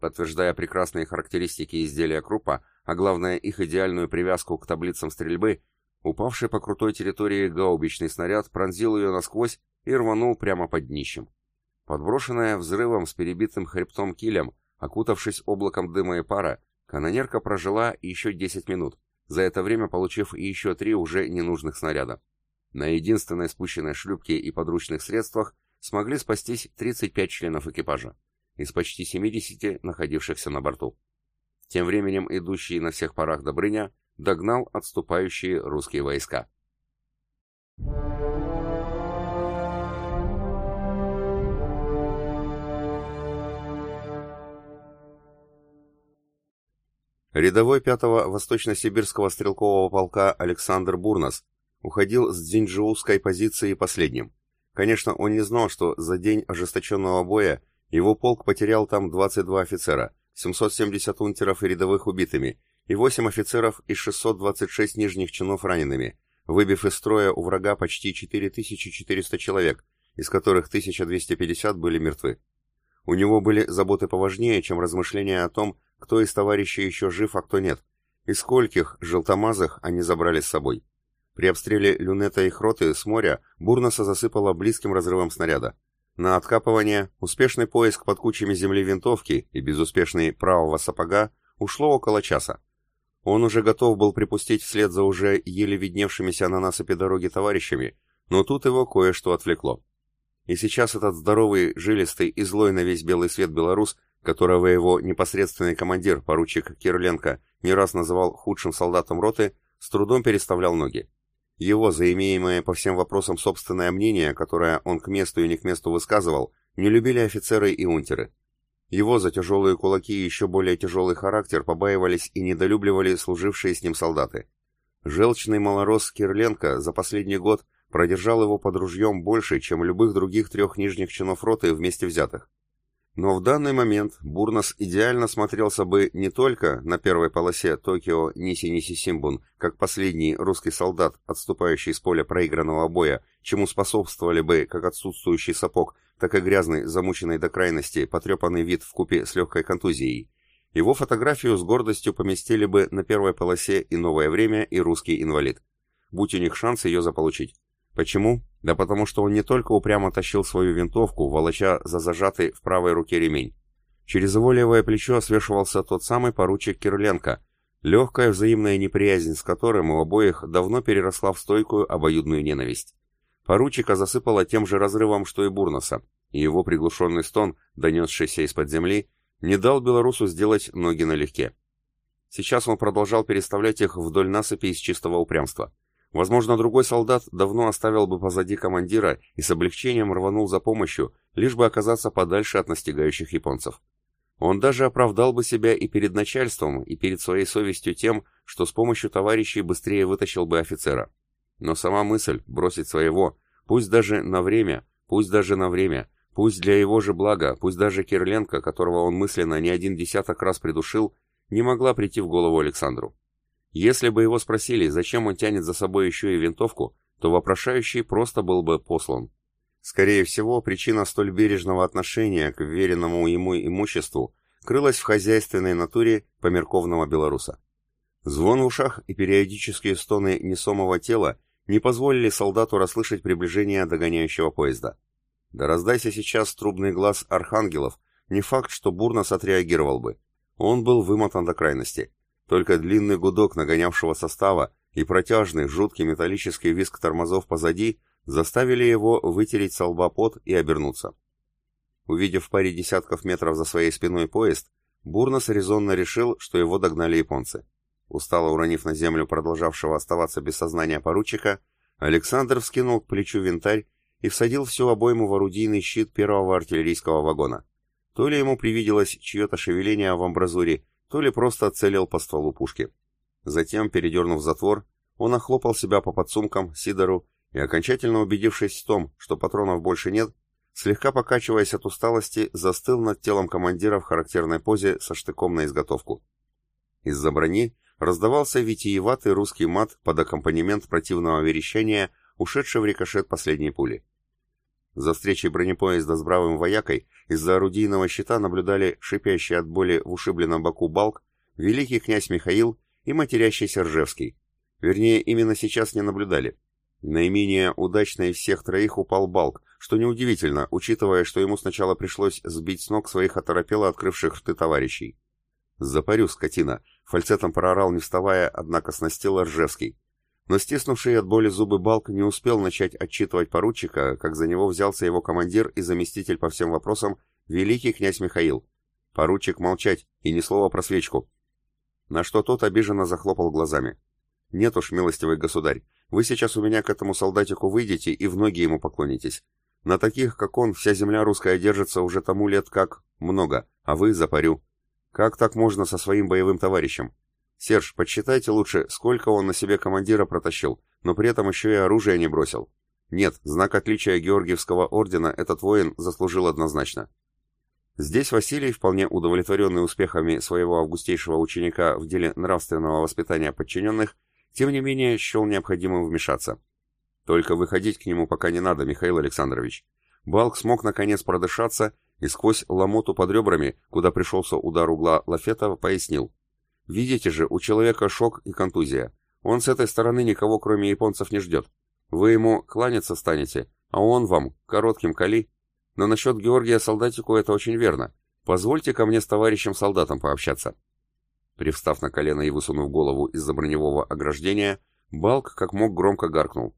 Подтверждая прекрасные характеристики изделия Крупа, а главное их идеальную привязку к таблицам стрельбы, упавший по крутой территории гаубичный снаряд пронзил ее насквозь и рванул прямо под днищем. Подброшенная взрывом с перебитым хребтом килем, окутавшись облаком дыма и пара, Канонерка прожила еще 10 минут, за это время получив еще три уже ненужных снаряда. На единственной спущенной шлюпке и подручных средствах смогли спастись 35 членов экипажа, из почти 70 находившихся на борту. Тем временем идущий на всех парах Добрыня догнал отступающие русские войска. Рядовой 5-го Восточно-Сибирского стрелкового полка Александр Бурнас уходил с дзиньчжоускской позиции последним. Конечно, он не знал, что за день ожесточенного боя его полк потерял там 22 офицера, 770 унтеров и рядовых убитыми, и 8 офицеров и 626 нижних чинов ранеными, выбив из строя у врага почти 4400 человек, из которых 1250 были мертвы. У него были заботы поважнее, чем размышления о том, кто из товарищей еще жив, а кто нет, и скольких желтомазых они забрали с собой. При обстреле люнета их роты с моря Бурнаса засыпало близким разрывом снаряда. На откапывание, успешный поиск под кучами земли винтовки и безуспешный правого сапога ушло около часа. Он уже готов был припустить вслед за уже еле видневшимися на насыпи дороги товарищами, но тут его кое-что отвлекло. И сейчас этот здоровый, жилистый и злой на весь белый свет белорус которого его непосредственный командир, поручик Кирленко, не раз называл худшим солдатом роты, с трудом переставлял ноги. Его, заимеемое по всем вопросам собственное мнение, которое он к месту и не к месту высказывал, не любили офицеры и унтеры. Его за тяжелые кулаки и еще более тяжелый характер побаивались и недолюбливали служившие с ним солдаты. Желчный малорос Кирленко за последний год продержал его под ружьем больше, чем любых других трех нижних чинов роты вместе взятых. Но в данный момент Бурнос идеально смотрелся бы не только на первой полосе Токио Ниси-Ниси Симбун, как последний русский солдат, отступающий с поля проигранного боя, чему способствовали бы как отсутствующий сапог, так и грязный, замученный до крайности, потрепанный вид в купе с легкой контузией. Его фотографию с гордостью поместили бы на первой полосе и «Новое время», и «Русский инвалид». Будь у них шанс ее заполучить. Почему? Да потому что он не только упрямо тащил свою винтовку, волоча за зажатый в правой руке ремень. Через его левое плечо свешивался тот самый поручик Кирленко, легкая взаимная неприязнь с которым у обоих давно переросла в стойкую обоюдную ненависть. Поручика засыпало тем же разрывом, что и Бурноса, и его приглушенный стон, донесшийся из-под земли, не дал белорусу сделать ноги налегке. Сейчас он продолжал переставлять их вдоль насыпи из чистого упрямства. Возможно, другой солдат давно оставил бы позади командира и с облегчением рванул за помощью, лишь бы оказаться подальше от настигающих японцев. Он даже оправдал бы себя и перед начальством, и перед своей совестью тем, что с помощью товарищей быстрее вытащил бы офицера. Но сама мысль бросить своего, пусть даже на время, пусть даже на время, пусть для его же блага, пусть даже Кирленко, которого он мысленно не один десяток раз придушил, не могла прийти в голову Александру. Если бы его спросили, зачем он тянет за собой еще и винтовку, то вопрошающий просто был бы послан. Скорее всего, причина столь бережного отношения к веренному ему имуществу крылась в хозяйственной натуре померковного белоруса. Звон в ушах и периодические стоны несомого тела не позволили солдату расслышать приближение догоняющего поезда. Да раздайся сейчас трубный глаз архангелов, не факт, что Бурнос отреагировал бы. Он был вымотан до крайности. Только длинный гудок нагонявшего состава и протяжный, жуткий металлический визг тормозов позади заставили его вытереть со лба пот и обернуться. Увидев в паре десятков метров за своей спиной поезд, Бурнос резонно решил, что его догнали японцы. Устало уронив на землю продолжавшего оставаться без сознания поручика, Александр вскинул к плечу винтарь и всадил всю обойму в орудийный щит первого артиллерийского вагона. То ли ему привиделось чье-то шевеление в амбразуре, то ли просто целил по стволу пушки. Затем, передернув затвор, он охлопал себя по подсумкам, сидору и, окончательно убедившись в том, что патронов больше нет, слегка покачиваясь от усталости, застыл над телом командира в характерной позе со штыком на изготовку. Из-за брони раздавался витиеватый русский мат под аккомпанемент противного верещания, ушедший в рикошет последней пули. За встречей бронепоезда с бравым воякой из-за орудийного щита наблюдали шипящий от боли в ушибленном боку Балк, великий князь Михаил и матерящийся Ржевский. Вернее, именно сейчас не наблюдали. Наименее удачно из всех троих упал Балк, что неудивительно, учитывая, что ему сначала пришлось сбить с ног своих оторопело открывших рты товарищей. «Запарю, скотина!» — фальцетом проорал, не вставая, однако снастил Ржевский. Но стиснувший от боли зубы Балк не успел начать отчитывать поручика, как за него взялся его командир и заместитель по всем вопросам, великий князь Михаил. Поручик молчать и ни слова про свечку. На что тот обиженно захлопал глазами. «Нет уж, милостивый государь, вы сейчас у меня к этому солдатику выйдете и в ноги ему поклонитесь. На таких, как он, вся земля русская держится уже тому лет как много, а вы запарю. Как так можно со своим боевым товарищем? Серж, подсчитайте лучше, сколько он на себе командира протащил, но при этом еще и оружие не бросил. Нет, знак отличия Георгиевского ордена этот воин заслужил однозначно. Здесь Василий, вполне удовлетворенный успехами своего августейшего ученика в деле нравственного воспитания подчиненных, тем не менее счел необходимым вмешаться. Только выходить к нему пока не надо, Михаил Александрович. Балк смог наконец продышаться и сквозь ломоту под ребрами, куда пришелся удар угла Лафета, пояснил. Видите же, у человека шок и контузия. Он с этой стороны никого, кроме японцев, не ждет. Вы ему кланяться станете, а он вам коротким кали. Но насчет Георгия солдатику это очень верно. Позвольте ко мне с товарищем солдатом пообщаться. Привстав на колено и высунув голову из-за броневого ограждения, Балк как мог громко гаркнул.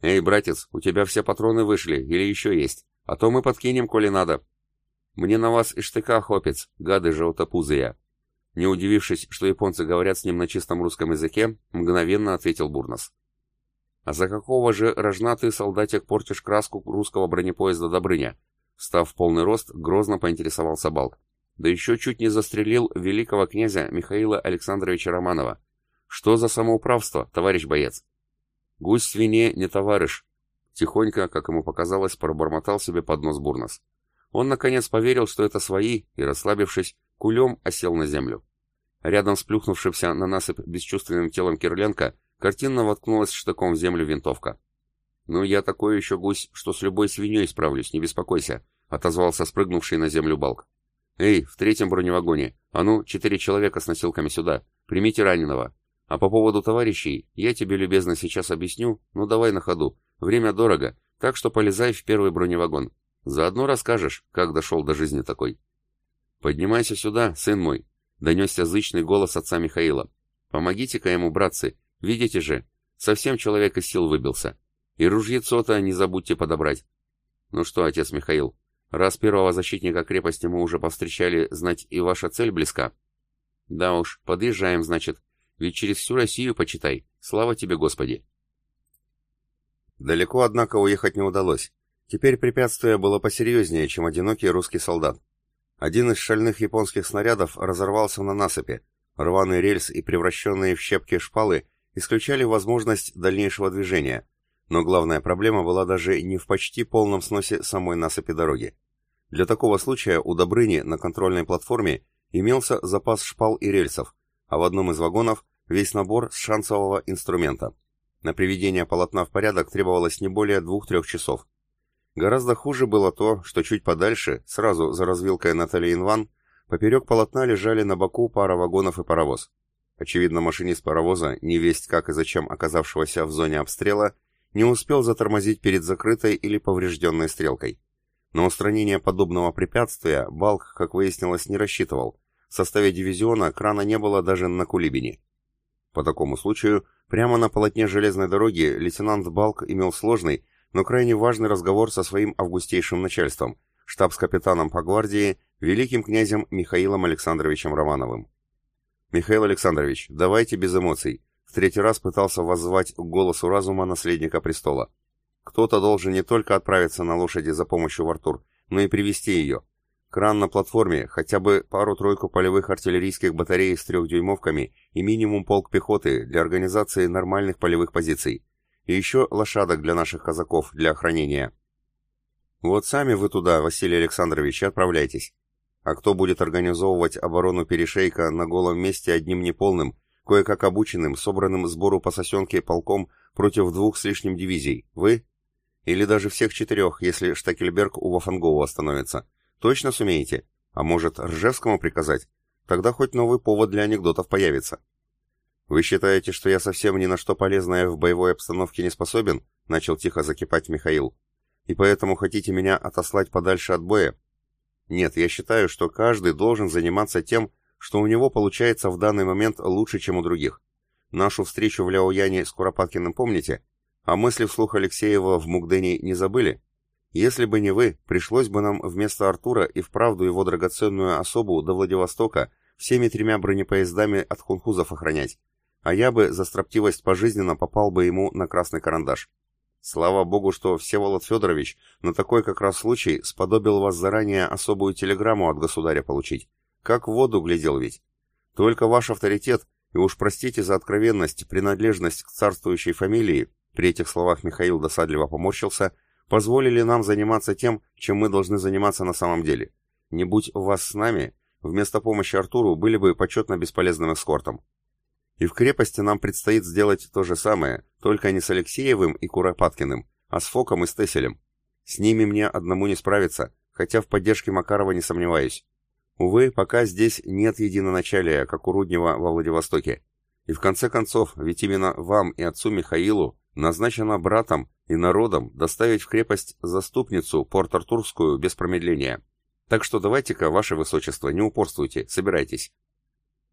«Эй, братец, у тебя все патроны вышли или еще есть? А то мы подкинем, коли надо». «Мне на вас и штыка, хлопец, гады желтопузые!» Не удивившись, что японцы говорят с ним на чистом русском языке, мгновенно ответил Бурнос. «А за какого же рожна ты, солдатик, портишь краску русского бронепоезда Добрыня?» Встав в полный рост, грозно поинтересовался Балк. да еще чуть не застрелил великого князя Михаила Александровича Романова. Что за самоуправство, товарищ боец? Гусь свине не товарищ. Тихонько, как ему показалось, пробормотал себе под нос Бурнос. Он, наконец, поверил, что это свои, и, расслабившись, кулем осел на землю. Рядом с плюхнувшимся на насыпь бесчувственным телом Кирленко картинно воткнулась штыком в землю винтовка. «Ну, я такой еще гусь, что с любой свиньей справлюсь, не беспокойся», — отозвался спрыгнувший на землю Балк. «Эй, в третьем броневагоне! А ну, четыре человека с носилками сюда! Примите раненого! А по поводу товарищей, я тебе, любезно, сейчас объясню, ну давай на ходу. Время дорого, так что полезай в первый броневагон. Заодно расскажешь, как дошел до жизни такой». «Поднимайся сюда, сын мой!» — донесся зычный голос отца Михаила. «Помогите-ка ему, братцы! Видите же, совсем человек из сил выбился. И ружьецо-то не забудьте подобрать». «Ну что, отец Михаил, Раз первого защитника крепости мы уже повстречали, знать и ваша цель близка. Да уж, подъезжаем, значит. Ведь через всю Россию, почитай. Слава тебе, Господи. Далеко, однако, уехать не удалось. Теперь препятствие было посерьезнее, чем одинокий русский солдат. Один из шальных японских снарядов разорвался на насыпи. Рваный рельс и превращенные в щепки шпалы исключали возможность дальнейшего движения, но главная проблема была даже не в почти полном сносе самой насыпи дороги. Для такого случая у Добрыни на контрольной платформе имелся запас шпал и рельсов, а в одном из вагонов весь набор с шансового инструмента. На приведение полотна в порядок требовалось не более двух-трех часов. Гораздо хуже было то, что чуть подальше, сразу за развилкой Натальи Инван, поперек полотна лежали на боку пара вагонов и паровоз. Очевидно, машинист паровоза, не весть как и зачем оказавшегося в зоне обстрела, не успел затормозить перед закрытой или поврежденной стрелкой. На устранение подобного препятствия Балк, как выяснилось, не рассчитывал. В составе дивизиона крана не было даже на Кулибине. По такому случаю, прямо на полотне железной дороги лейтенант Балк имел сложный, но крайне важный разговор со своим августейшим начальством, штабс-капитаном по гвардии, великим князем Михаилом Александровичем Романовым. «Михаил Александрович, давайте без эмоций. В третий раз пытался воззвать к голосу разума наследника престола. Кто-то должен не только отправиться на лошади за помощью в Артур, но и привести ее. Кран на платформе, хотя бы пару-тройку полевых артиллерийских батарей с трехдюймовками и минимум полк пехоты для организации нормальных полевых позиций. И еще лошадок для наших казаков для охранения. Вот сами вы туда, Василий Александрович, отправляйтесь. А кто будет организовывать оборону перешейка на голом месте одним неполным, кое-как обученным, собранным сбору по сосенке полком против двух с лишним дивизий. Вы? Или даже всех четырех, если Штакельберг у Вафангова остановится. Точно сумеете? А может, Ржевскому приказать? Тогда хоть новый повод для анекдотов появится. Вы считаете, что я совсем ни на что полезное в боевой обстановке не способен? Начал тихо закипать Михаил. И поэтому хотите меня отослать подальше от боя? Нет, я считаю, что каждый должен заниматься тем, что у него получается в данный момент лучше, чем у других. Нашу встречу в Ляояне с Куропаткиным помните? А мысли вслух Алексеева в Мугдене не забыли? Если бы не вы, пришлось бы нам вместо Артура и вправду его драгоценную особу до Владивостока всеми тремя бронепоездами от хунхузов охранять, а я бы за строптивость пожизненно попал бы ему на красный карандаш. Слава богу, что Всеволод Федорович на такой как раз случай сподобил вас заранее особую телеграмму от государя получить. Как в воду глядел ведь. Только ваш авторитет, и уж простите за откровенность, принадлежность к царствующей фамилии, при этих словах Михаил досадливо поморщился, позволили нам заниматься тем, чем мы должны заниматься на самом деле. Не будь вас с нами, вместо помощи Артуру были бы почетно бесполезным эскортом. И в крепости нам предстоит сделать то же самое, только не с Алексеевым и Куропаткиным, а с Фоком и Стеселем. С ними мне одному не справиться, хотя в поддержке Макарова не сомневаюсь. Увы, пока здесь нет единоначалия, как у Руднева во Владивостоке. И в конце концов, ведь именно вам и отцу Михаилу назначено братом и народом доставить в крепость заступницу Порт-Артурскую без промедления. Так что давайте-ка, ваше высочество, не упорствуйте, собирайтесь.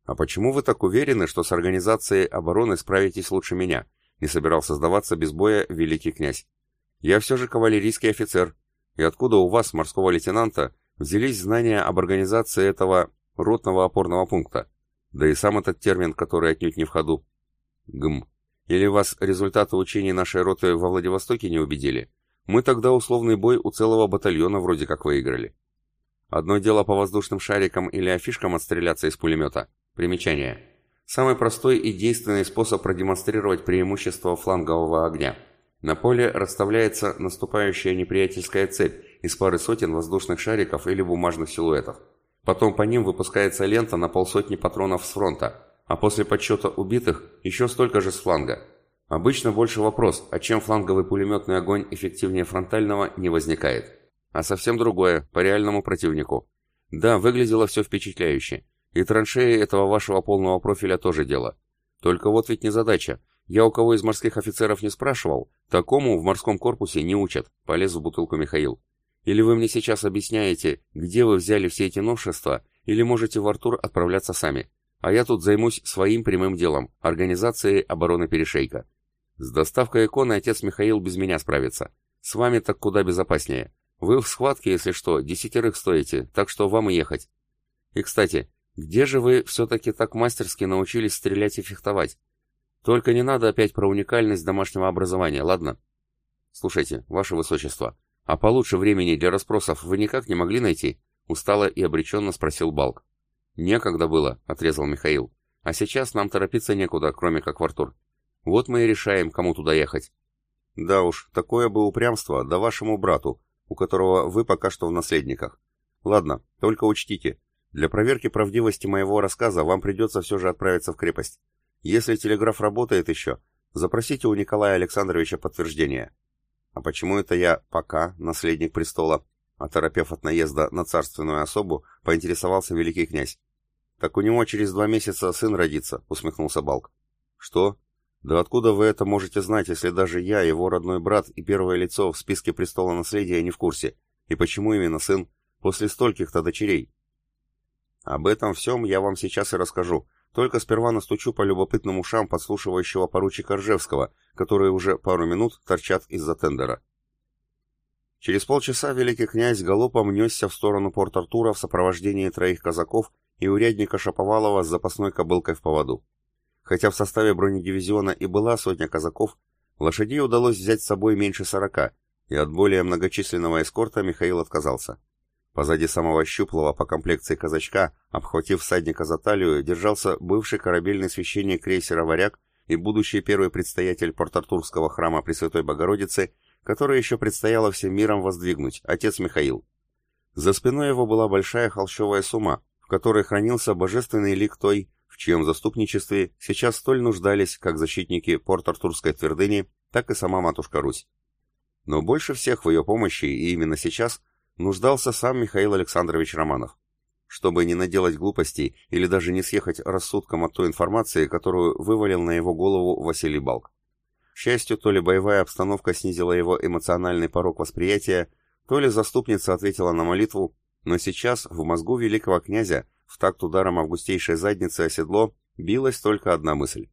А почему вы так уверены, что с организацией обороны справитесь лучше меня? Не собирался сдаваться без боя великий князь. Я все же кавалерийский офицер. И откуда у вас, морского лейтенанта, взялись знания об организации этого ротного опорного пункта. Да и сам этот термин, который отнюдь не в ходу. Гм. Или вас результаты учений нашей роты во Владивостоке не убедили? Мы тогда условный бой у целого батальона вроде как выиграли. Одно дело по воздушным шарикам или афишкам отстреляться из пулемета. Примечание. Самый простой и действенный способ продемонстрировать преимущество флангового огня. На поле расставляется наступающая неприятельская цепь из пары сотен воздушных шариков или бумажных силуэтов. Потом по ним выпускается лента на полсотни патронов с фронта, а после подсчета убитых еще столько же с фланга. Обычно больше вопрос, а чем фланговый пулеметный огонь эффективнее фронтального, не возникает а совсем другое, по реальному противнику. Да, выглядело все впечатляюще. И траншеи этого вашего полного профиля тоже дело. Только вот ведь не задача. Я у кого из морских офицеров не спрашивал, такому в морском корпусе не учат, полез в бутылку Михаил. Или вы мне сейчас объясняете, где вы взяли все эти новшества, или можете в Артур отправляться сами. А я тут займусь своим прямым делом, организацией обороны перешейка. С доставкой иконы отец Михаил без меня справится. С вами так куда безопаснее. Вы в схватке, если что, десятерых стоите, так что вам и ехать. И, кстати, где же вы все-таки так мастерски научились стрелять и фехтовать? Только не надо опять про уникальность домашнего образования, ладно? Слушайте, ваше высочество, а получше времени для расспросов вы никак не могли найти? Устало и обреченно спросил Балк. Некогда было, отрезал Михаил. А сейчас нам торопиться некуда, кроме как в Артур. Вот мы и решаем, кому туда ехать. Да уж, такое бы упрямство, да вашему брату, у которого вы пока что в наследниках. Ладно, только учтите, для проверки правдивости моего рассказа вам придется все же отправиться в крепость. Если телеграф работает еще, запросите у Николая Александровича подтверждение. А почему это я пока наследник престола? Оторопев от наезда на царственную особу, поинтересовался великий князь. «Так у него через два месяца сын родится», — усмехнулся Балк. «Что? Да откуда вы это можете знать, если даже я, его родной брат и первое лицо в списке престола наследия не в курсе? И почему именно сын? После стольких-то дочерей. Об этом всем я вам сейчас и расскажу. Только сперва настучу по любопытным ушам подслушивающего поручика Ржевского, которые уже пару минут торчат из-за тендера. Через полчаса великий князь галопом несся в сторону Порт-Артура в сопровождении троих казаков и урядника Шаповалова с запасной кобылкой в поводу. Хотя в составе бронедивизиона и была сотня казаков, лошадей удалось взять с собой меньше сорока, и от более многочисленного эскорта Михаил отказался. Позади самого щуплого по комплекции казачка, обхватив всадника за талию, держался бывший корабельный священник крейсера «Варяг» и будущий первый предстоятель Порт-Артурского храма Пресвятой Богородицы, который еще предстояло всем миром воздвигнуть, отец Михаил. За спиной его была большая холщовая сума, в которой хранился божественный лик той, в чьем заступничестве сейчас столь нуждались как защитники Порт-Артурской твердыни, так и сама матушка Русь. Но больше всех в ее помощи, и именно сейчас, нуждался сам Михаил Александрович Романов. Чтобы не наделать глупостей или даже не съехать рассудком от той информации, которую вывалил на его голову Василий Балк. К счастью, то ли боевая обстановка снизила его эмоциональный порог восприятия, то ли заступница ответила на молитву, но сейчас в мозгу великого князя в такт ударом августейшей задницы о седло билась только одна мысль.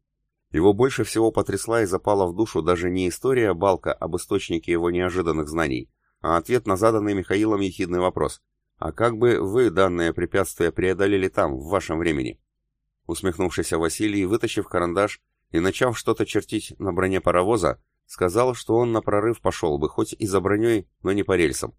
Его больше всего потрясла и запала в душу даже не история Балка об источнике его неожиданных знаний, а ответ на заданный Михаилом ехидный вопрос. «А как бы вы данное препятствие преодолели там, в вашем времени?» Усмехнувшийся Василий, вытащив карандаш и начав что-то чертить на броне паровоза, сказал, что он на прорыв пошел бы, хоть и за броней, но не по рельсам.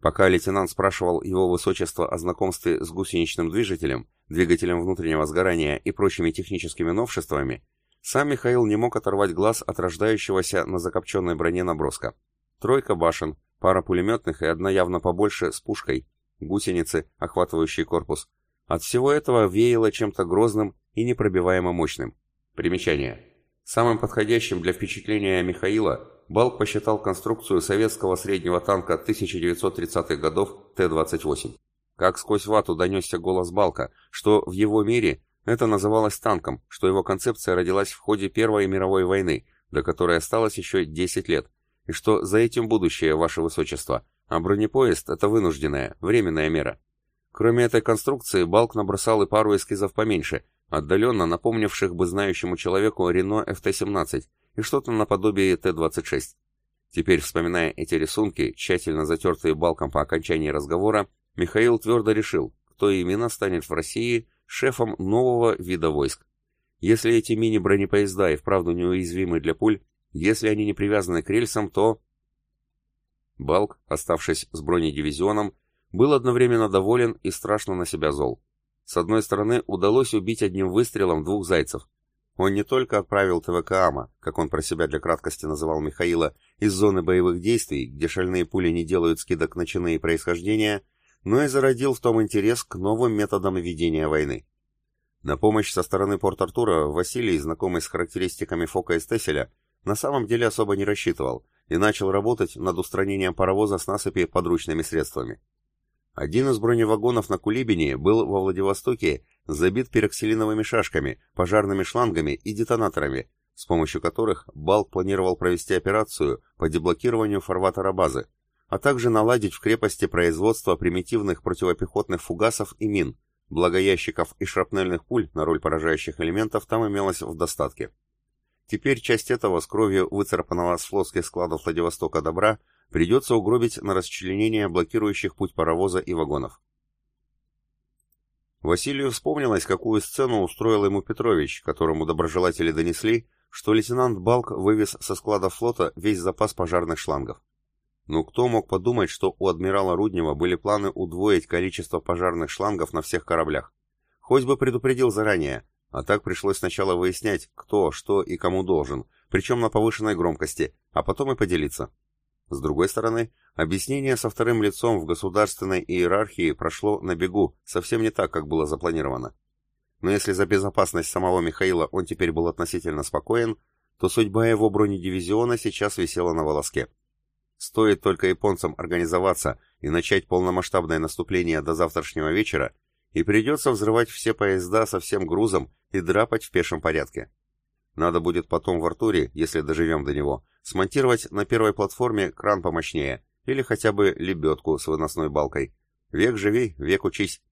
Пока лейтенант спрашивал его высочество о знакомстве с гусеничным движителем, двигателем внутреннего сгорания и прочими техническими новшествами, сам Михаил не мог оторвать глаз от рождающегося на закопченной броне наброска. Тройка башен, пара пулеметных и одна явно побольше с пушкой, гусеницы, охватывающие корпус. От всего этого веяло чем-то грозным и непробиваемо мощным. Примечание. Самым подходящим для впечатления Михаила Балк посчитал конструкцию советского среднего танка 1930-х годов Т-28. Как сквозь вату донесся голос Балка, что в его мире это называлось танком, что его концепция родилась в ходе Первой мировой войны, до которой осталось еще 10 лет, и что за этим будущее, ваше высочество, а бронепоезд — это вынужденная, временная мера. Кроме этой конструкции, Балк набросал и пару эскизов поменьше, отдаленно напомнивших бы знающему человеку Рено ФТ-17 и что-то наподобие Т-26. Теперь, вспоминая эти рисунки, тщательно затертые Балком по окончании разговора, Михаил твердо решил, кто именно станет в России шефом нового вида войск. Если эти мини-бронепоезда и вправду неуязвимы для пуль, если они не привязаны к рельсам, то... Балк, оставшись с бронедивизионом, был одновременно доволен и страшно на себя зол. С одной стороны, удалось убить одним выстрелом двух зайцев. Он не только отправил ТВК АМА, как он про себя для краткости называл Михаила, из зоны боевых действий, где шальные пули не делают скидок на чины и происхождения, но и зародил в том интерес к новым методам ведения войны. На помощь со стороны Порт-Артура Василий, знакомый с характеристиками Фока и Стеселя, на самом деле особо не рассчитывал и начал работать над устранением паровоза с насыпи подручными средствами. Один из броневагонов на Кулибине был во Владивостоке забит пероксилиновыми шашками, пожарными шлангами и детонаторами, с помощью которых Балк планировал провести операцию по деблокированию фарватера базы, а также наладить в крепости производство примитивных противопехотных фугасов и мин, благо ящиков и шрапнельных пуль на роль поражающих элементов там имелось в достатке. Теперь часть этого с кровью выцарапанного с флотских складов Владивостока добра придется угробить на расчленение блокирующих путь паровоза и вагонов. Василию вспомнилось, какую сцену устроил ему Петрович, которому доброжелатели донесли, что лейтенант Балк вывез со склада флота весь запас пожарных шлангов. Но кто мог подумать, что у адмирала Руднева были планы удвоить количество пожарных шлангов на всех кораблях? Хоть бы предупредил заранее, а так пришлось сначала выяснять, кто, что и кому должен, причем на повышенной громкости, а потом и поделиться. С другой стороны, объяснение со вторым лицом в государственной иерархии прошло на бегу, совсем не так, как было запланировано. Но если за безопасность самого Михаила он теперь был относительно спокоен, то судьба его бронедивизиона сейчас висела на волоске. Стоит только японцам организоваться и начать полномасштабное наступление до завтрашнего вечера, и придется взрывать все поезда со всем грузом и драпать в пешем порядке. Надо будет потом в Артуре, если доживем до него, смонтировать на первой платформе кран помощнее или хотя бы лебедку с выносной балкой. Век живи, век учись.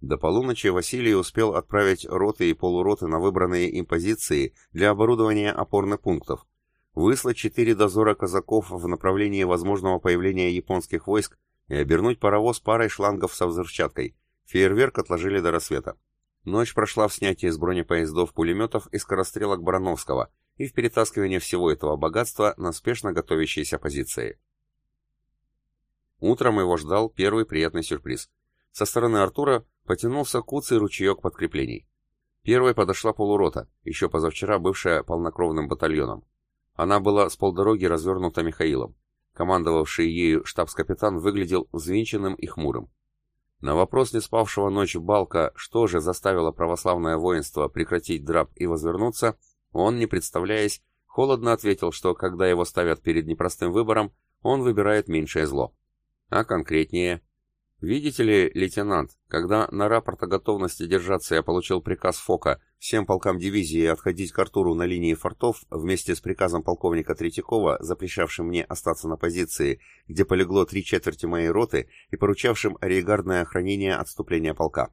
До полуночи Василий успел отправить роты и полуроты на выбранные им позиции для оборудования опорных пунктов, выслать четыре дозора казаков в направлении возможного появления японских войск и обернуть паровоз парой шлангов со взрывчаткой. Фейерверк отложили до рассвета. Ночь прошла в снятии с бронепоездов пулеметов и скорострелок Барановского и в перетаскивании всего этого богатства на спешно готовящиеся позиции. Утром его ждал первый приятный сюрприз. Со стороны Артура потянулся куцый ручеек подкреплений. Первой подошла полурота, еще позавчера бывшая полнокровным батальоном. Она была с полдороги развернута Михаилом. Командовавший ею штабс-капитан выглядел взвинченным и хмурым. На вопрос не спавшего ночью Балка, что же заставило православное воинство прекратить драп и возвернуться, он, не представляясь, холодно ответил, что когда его ставят перед непростым выбором, он выбирает меньшее зло. А конкретнее, Видите ли, лейтенант, когда на рапорт о готовности держаться я получил приказ ФОКа всем полкам дивизии отходить к Артуру на линии фортов вместе с приказом полковника Третьякова, запрещавшим мне остаться на позиции, где полегло три четверти моей роты и поручавшим арьегардное охранение отступления полка.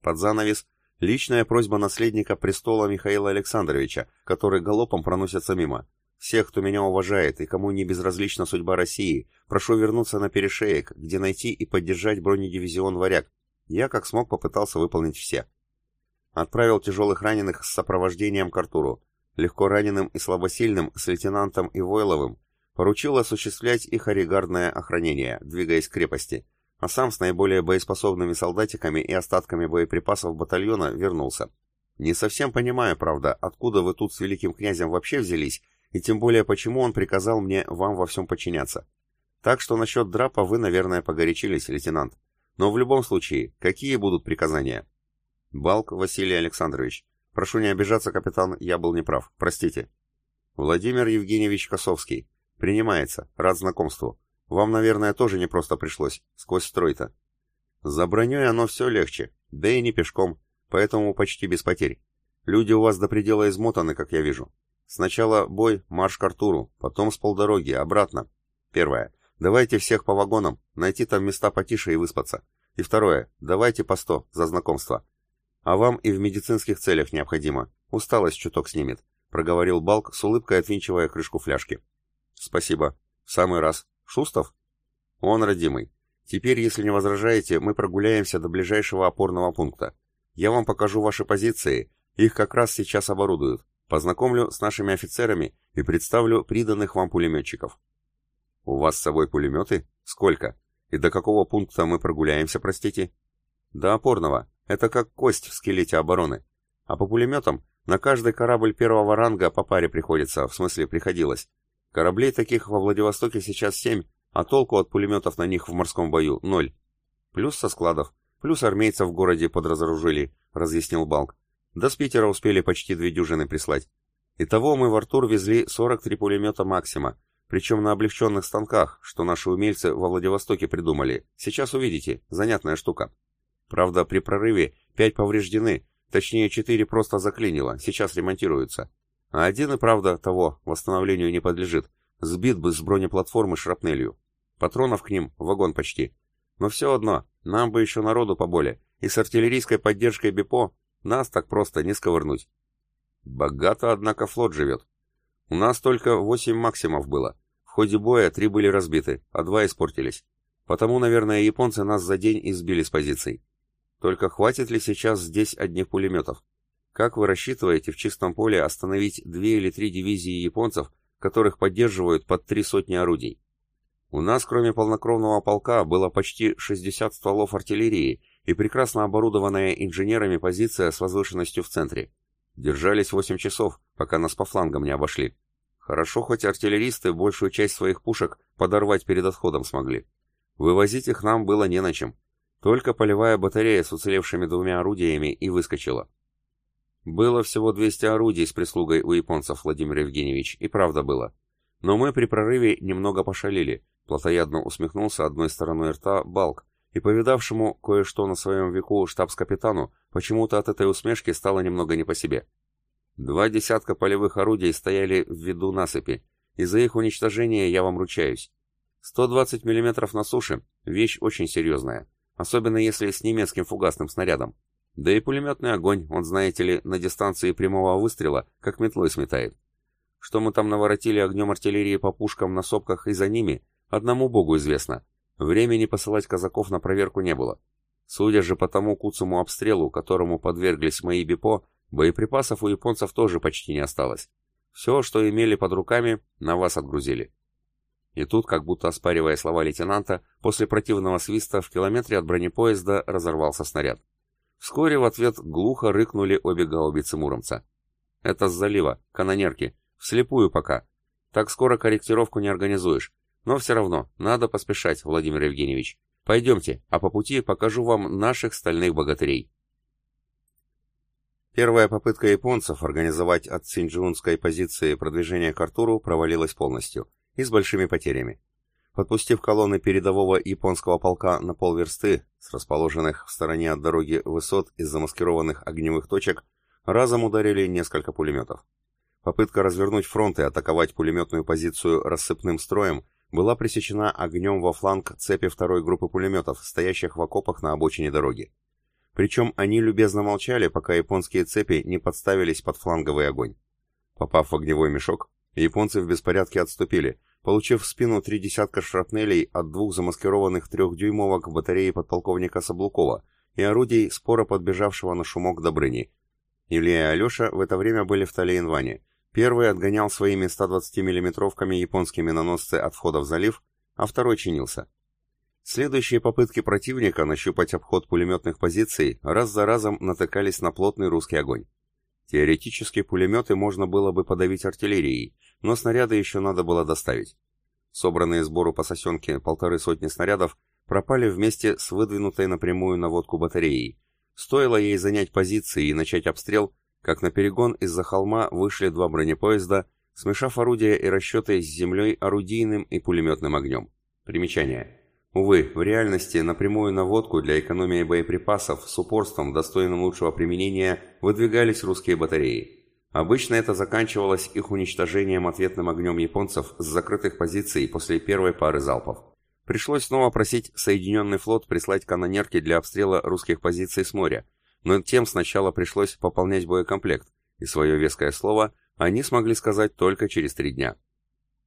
Под занавес личная просьба наследника престола Михаила Александровича, который галопом проносится мимо. Всех, кто меня уважает и кому не безразлична судьба России, прошу вернуться на перешеек, где найти и поддержать бронедивизион «Варяг». Я, как смог, попытался выполнить все. Отправил тяжелых раненых с сопровождением к Артуру. Легко раненым и слабосильным с лейтенантом Ивойловым поручил осуществлять их оригардное охранение, двигаясь к крепости, а сам с наиболее боеспособными солдатиками и остатками боеприпасов батальона вернулся. Не совсем понимаю, правда, откуда вы тут с великим князем вообще взялись, и тем более почему он приказал мне вам во всем подчиняться. Так что насчет драпа вы, наверное, погорячились, лейтенант. Но в любом случае, какие будут приказания? Балк Василий Александрович. Прошу не обижаться, капитан, я был неправ. Простите. Владимир Евгеньевич Косовский. Принимается. Рад знакомству. Вам, наверное, тоже не просто пришлось. Сквозь строй-то. За броней оно все легче. Да и не пешком. Поэтому почти без потерь. Люди у вас до предела измотаны, как я вижу. Сначала бой, марш к Артуру, потом с полдороги, обратно. Первое. Давайте всех по вагонам, найти там места потише и выспаться. И второе. Давайте по сто, за знакомство. А вам и в медицинских целях необходимо. Усталость чуток снимет, проговорил Балк с улыбкой, отвинчивая крышку фляжки. Спасибо. В самый раз. Шустов? Он родимый. Теперь, если не возражаете, мы прогуляемся до ближайшего опорного пункта. Я вам покажу ваши позиции, их как раз сейчас оборудуют. Познакомлю с нашими офицерами и представлю приданных вам пулеметчиков. У вас с собой пулеметы? Сколько? И до какого пункта мы прогуляемся, простите? До опорного. Это как кость в скелете обороны. А по пулеметам на каждый корабль первого ранга по паре приходится, в смысле приходилось. Кораблей таких во Владивостоке сейчас семь, а толку от пулеметов на них в морском бою ноль. Плюс со складов, плюс армейцев в городе подразоружили, разъяснил Балк. До с Питера успели почти две дюжины прислать. Итого мы в Артур везли 43 пулемета «Максима», причем на облегченных станках, что наши умельцы во Владивостоке придумали. Сейчас увидите, занятная штука. Правда, при прорыве пять повреждены, точнее четыре просто заклинило, сейчас ремонтируются. А один и правда того восстановлению не подлежит, сбит бы с бронеплатформы шрапнелью. Патронов к ним вагон почти. Но все одно, нам бы еще народу поболе, и с артиллерийской поддержкой БИПО нас так просто не сковырнуть. Богато, однако, флот живет. У нас только восемь максимов было. В ходе боя три были разбиты, а два испортились. Потому, наверное, японцы нас за день избили с позиций. Только хватит ли сейчас здесь одних пулеметов? Как вы рассчитываете в чистом поле остановить две или три дивизии японцев, которых поддерживают под три сотни орудий? У нас, кроме полнокровного полка, было почти 60 стволов артиллерии и прекрасно оборудованная инженерами позиция с возвышенностью в центре. Держались восемь часов, пока нас по флангам не обошли. Хорошо, хоть артиллеристы большую часть своих пушек подорвать перед отходом смогли. Вывозить их нам было не на чем. Только полевая батарея с уцелевшими двумя орудиями и выскочила. Было всего 200 орудий с прислугой у японцев, Владимир Евгеньевич, и правда было. Но мы при прорыве немного пошалили, плотоядно усмехнулся одной стороной рта Балк, и повидавшему кое-что на своем веку штабс-капитану почему-то от этой усмешки стало немного не по себе. Два десятка полевых орудий стояли в виду насыпи, и за их уничтожение я вам ручаюсь. 120 мм на суше – вещь очень серьезная, особенно если с немецким фугасным снарядом. Да и пулеметный огонь, он, знаете ли, на дистанции прямого выстрела, как метлой сметает. Что мы там наворотили огнем артиллерии по пушкам на сопках и за ними, одному богу известно. Времени посылать казаков на проверку не было. Судя же по тому куцому обстрелу, которому подверглись мои БИПО, боеприпасов у японцев тоже почти не осталось. Все, что имели под руками, на вас отгрузили. И тут, как будто оспаривая слова лейтенанта, после противного свиста в километре от бронепоезда разорвался снаряд. Вскоре в ответ глухо рыкнули обе гаубицы Муромца. «Это с залива, канонерки. Вслепую пока. Так скоро корректировку не организуешь. Но все равно, надо поспешать, Владимир Евгеньевич. Пойдемте, а по пути покажу вам наших стальных богатырей. Первая попытка японцев организовать от Синджунской позиции продвижение к Артуру провалилась полностью и с большими потерями. Подпустив колонны передового японского полка на полверсты с расположенных в стороне от дороги высот из замаскированных огневых точек, разом ударили несколько пулеметов. Попытка развернуть фронт и атаковать пулеметную позицию рассыпным строем была пресечена огнем во фланг цепи второй группы пулеметов, стоящих в окопах на обочине дороги. Причем они любезно молчали, пока японские цепи не подставились под фланговый огонь. Попав в огневой мешок, японцы в беспорядке отступили, получив в спину три десятка шрапнелей от двух замаскированных трехдюймовок батареи подполковника Саблукова и орудий спора подбежавшего на шумок Добрыни. Илья и Алеша в это время были в Талиенване, Первый отгонял своими 120 миллиметровками японские миноносцы от входа в залив, а второй чинился. Следующие попытки противника нащупать обход пулеметных позиций раз за разом натыкались на плотный русский огонь. Теоретически пулеметы можно было бы подавить артиллерией, но снаряды еще надо было доставить. Собранные сбору по сосенке полторы сотни снарядов пропали вместе с выдвинутой напрямую наводку батареей. Стоило ей занять позиции и начать обстрел, как на перегон из-за холма вышли два бронепоезда, смешав орудия и расчеты с землей орудийным и пулеметным огнем. Примечание. Увы, в реальности напрямую наводку для экономии боеприпасов с упорством, достойным лучшего применения, выдвигались русские батареи. Обычно это заканчивалось их уничтожением ответным огнем японцев с закрытых позиций после первой пары залпов. Пришлось снова просить Соединенный флот прислать канонерки для обстрела русских позиций с моря, но тем сначала пришлось пополнять боекомплект, и свое веское слово они смогли сказать только через три дня.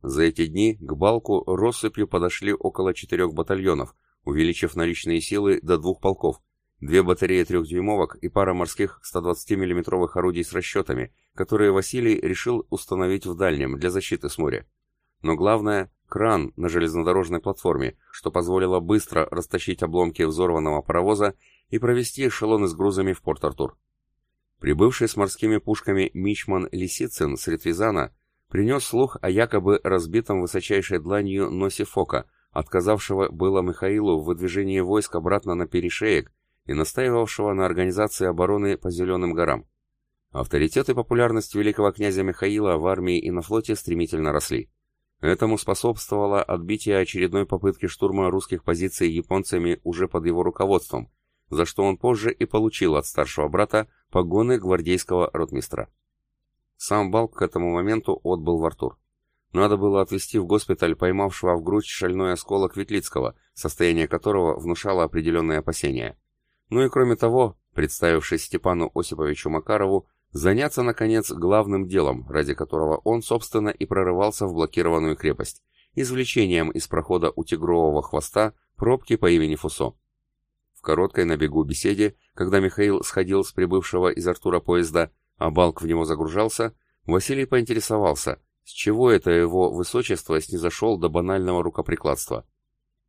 За эти дни к Балку россыпью подошли около четырех батальонов, увеличив наличные силы до двух полков, две батареи трехдюймовок и пара морских 120 миллиметровых орудий с расчетами, которые Василий решил установить в дальнем для защиты с моря. Но главное, кран на железнодорожной платформе, что позволило быстро растащить обломки взорванного паровоза и провести эшелоны с грузами в Порт-Артур. Прибывший с морскими пушками Мичман Лисицын с Ретвизана принес слух о якобы разбитом высочайшей дланью носе Фока, отказавшего было Михаилу в выдвижении войск обратно на перешеек и настаивавшего на организации обороны по Зеленым горам. Авторитет и популярность великого князя Михаила в армии и на флоте стремительно росли. Этому способствовало отбитие очередной попытки штурма русских позиций японцами уже под его руководством, за что он позже и получил от старшего брата погоны гвардейского ротмистра. Сам Балк к этому моменту отбыл в Артур. Надо было отвезти в госпиталь поймавшего в грудь шальной осколок Ветлицкого, состояние которого внушало определенные опасения. Ну и кроме того, представившись Степану Осиповичу Макарову, заняться, наконец, главным делом, ради которого он, собственно, и прорывался в блокированную крепость, извлечением из прохода у тигрового хвоста пробки по имени Фусо. В короткой на бегу беседе, когда Михаил сходил с прибывшего из Артура поезда, а Балк в него загружался, Василий поинтересовался, с чего это его высочество снизошел до банального рукоприкладства.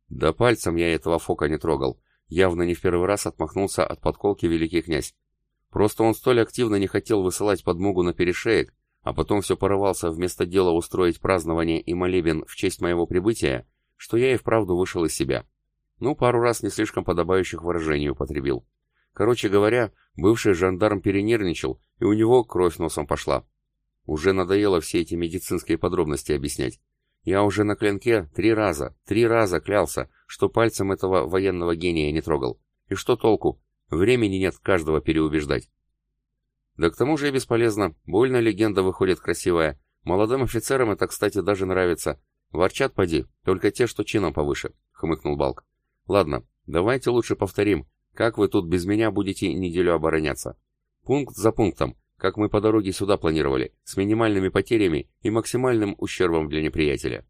Да пальцем я этого фока не трогал, явно не в первый раз отмахнулся от подколки великий князь. Просто он столь активно не хотел высылать подмогу на перешеек, а потом все порывался вместо дела устроить празднование и молебен в честь моего прибытия, что я и вправду вышел из себя. Ну, пару раз не слишком подобающих выражений употребил. Короче говоря, бывший жандарм перенервничал, и у него кровь носом пошла. Уже надоело все эти медицинские подробности объяснять. Я уже на клинке три раза, три раза клялся, что пальцем этого военного гения не трогал. И что толку? Времени нет каждого переубеждать. Да к тому же и бесполезно. Больно легенда выходит красивая. Молодым офицерам это, кстати, даже нравится. Ворчат поди, только те, что чином повыше, хмыкнул Балк. Ладно, давайте лучше повторим, как вы тут без меня будете неделю обороняться. Пункт за пунктом, как мы по дороге сюда планировали, с минимальными потерями и максимальным ущербом для неприятеля.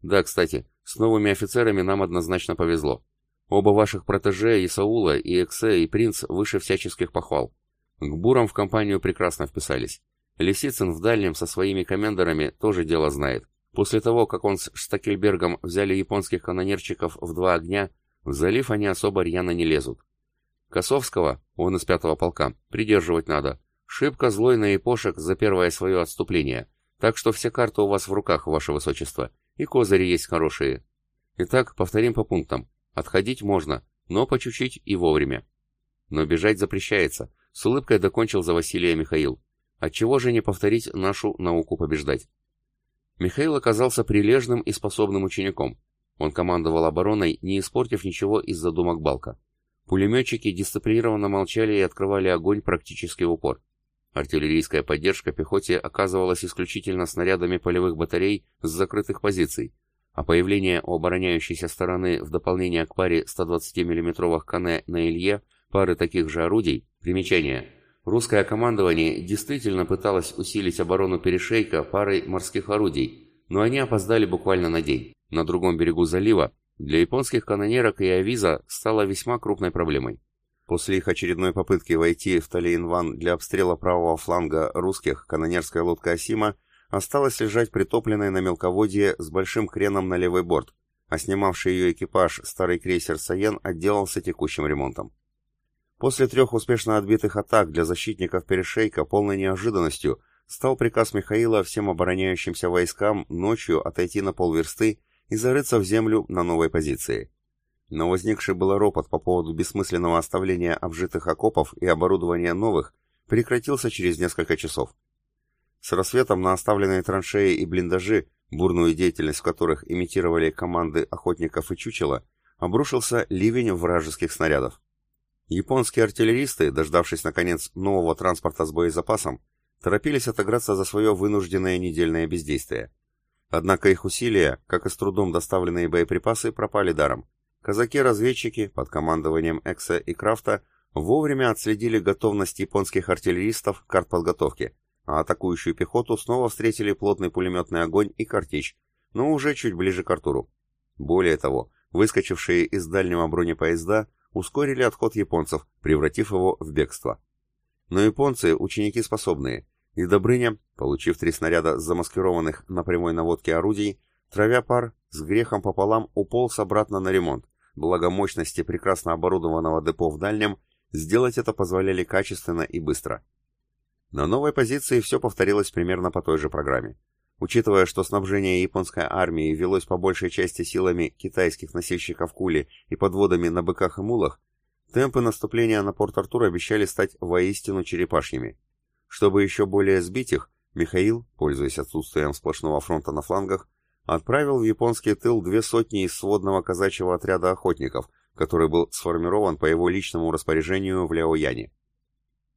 Да, кстати, с новыми офицерами нам однозначно повезло. Оба ваших протеже, и Саула, и Эксе, и Принц выше всяческих похвал. К бурам в компанию прекрасно вписались. Лисицын в дальнем со своими комендорами тоже дело знает. После того, как он с Штакельбергом взяли японских канонерчиков в два огня, в залив они особо рьяно не лезут. Косовского, он из пятого полка, придерживать надо. Шибко злой на япошек за первое свое отступление. Так что все карты у вас в руках, ваше высочество. И козыри есть хорошие. Итак, повторим по пунктам. Отходить можно, но по чуть-чуть и вовремя. Но бежать запрещается. С улыбкой докончил за Василия Михаил. Отчего же не повторить нашу науку побеждать? Михаил оказался прилежным и способным учеником. Он командовал обороной, не испортив ничего из задумок Балка. Пулеметчики дисциплинированно молчали и открывали огонь практически в упор. Артиллерийская поддержка пехоте оказывалась исключительно снарядами полевых батарей с закрытых позиций, а появление у обороняющейся стороны в дополнение к паре 120 миллиметровых кане на Илье пары таких же орудий, примечание, русское командование действительно пыталось усилить оборону перешейка парой морских орудий, но они опоздали буквально на день. На другом берегу залива для японских канонерок и авиза стало весьма крупной проблемой. После их очередной попытки войти в Талейнван для обстрела правого фланга русских канонерская лодка «Осима» осталась лежать притопленной на мелководье с большим креном на левый борт, а снимавший ее экипаж старый крейсер «Саен» отделался текущим ремонтом. После трех успешно отбитых атак для защитников перешейка полной неожиданностью стал приказ Михаила всем обороняющимся войскам ночью отойти на полверсты и зарыться в землю на новой позиции. Но возникший было ропот по поводу бессмысленного оставления обжитых окопов и оборудования новых прекратился через несколько часов. С рассветом на оставленные траншеи и блиндажи, бурную деятельность которых имитировали команды охотников и чучела, обрушился ливень вражеских снарядов. Японские артиллеристы, дождавшись наконец нового транспорта с боезапасом, торопились отыграться за свое вынужденное недельное бездействие. Однако их усилия, как и с трудом доставленные боеприпасы, пропали даром. Казаки-разведчики под командованием Экса и Крафта вовремя отследили готовность японских артиллеристов к артподготовке, а атакующую пехоту снова встретили плотный пулеметный огонь и картечь, но уже чуть ближе к Артуру. Более того, выскочившие из дальнего бронепоезда ускорили отход японцев, превратив его в бегство. Но японцы – ученики способные, и Добрыня, получив три снаряда замаскированных на прямой наводке орудий, травя пар, с грехом пополам уполз обратно на ремонт, благо мощности прекрасно оборудованного депо в дальнем сделать это позволяли качественно и быстро. На новой позиции все повторилось примерно по той же программе. Учитывая, что снабжение японской армии велось по большей части силами китайских носильщиков кули и подводами на быках и мулах, темпы наступления на Порт-Артур обещали стать воистину черепашьими. Чтобы еще более сбить их, Михаил, пользуясь отсутствием сплошного фронта на флангах, отправил в японский тыл две сотни из сводного казачьего отряда охотников, который был сформирован по его личному распоряжению в Ляояне.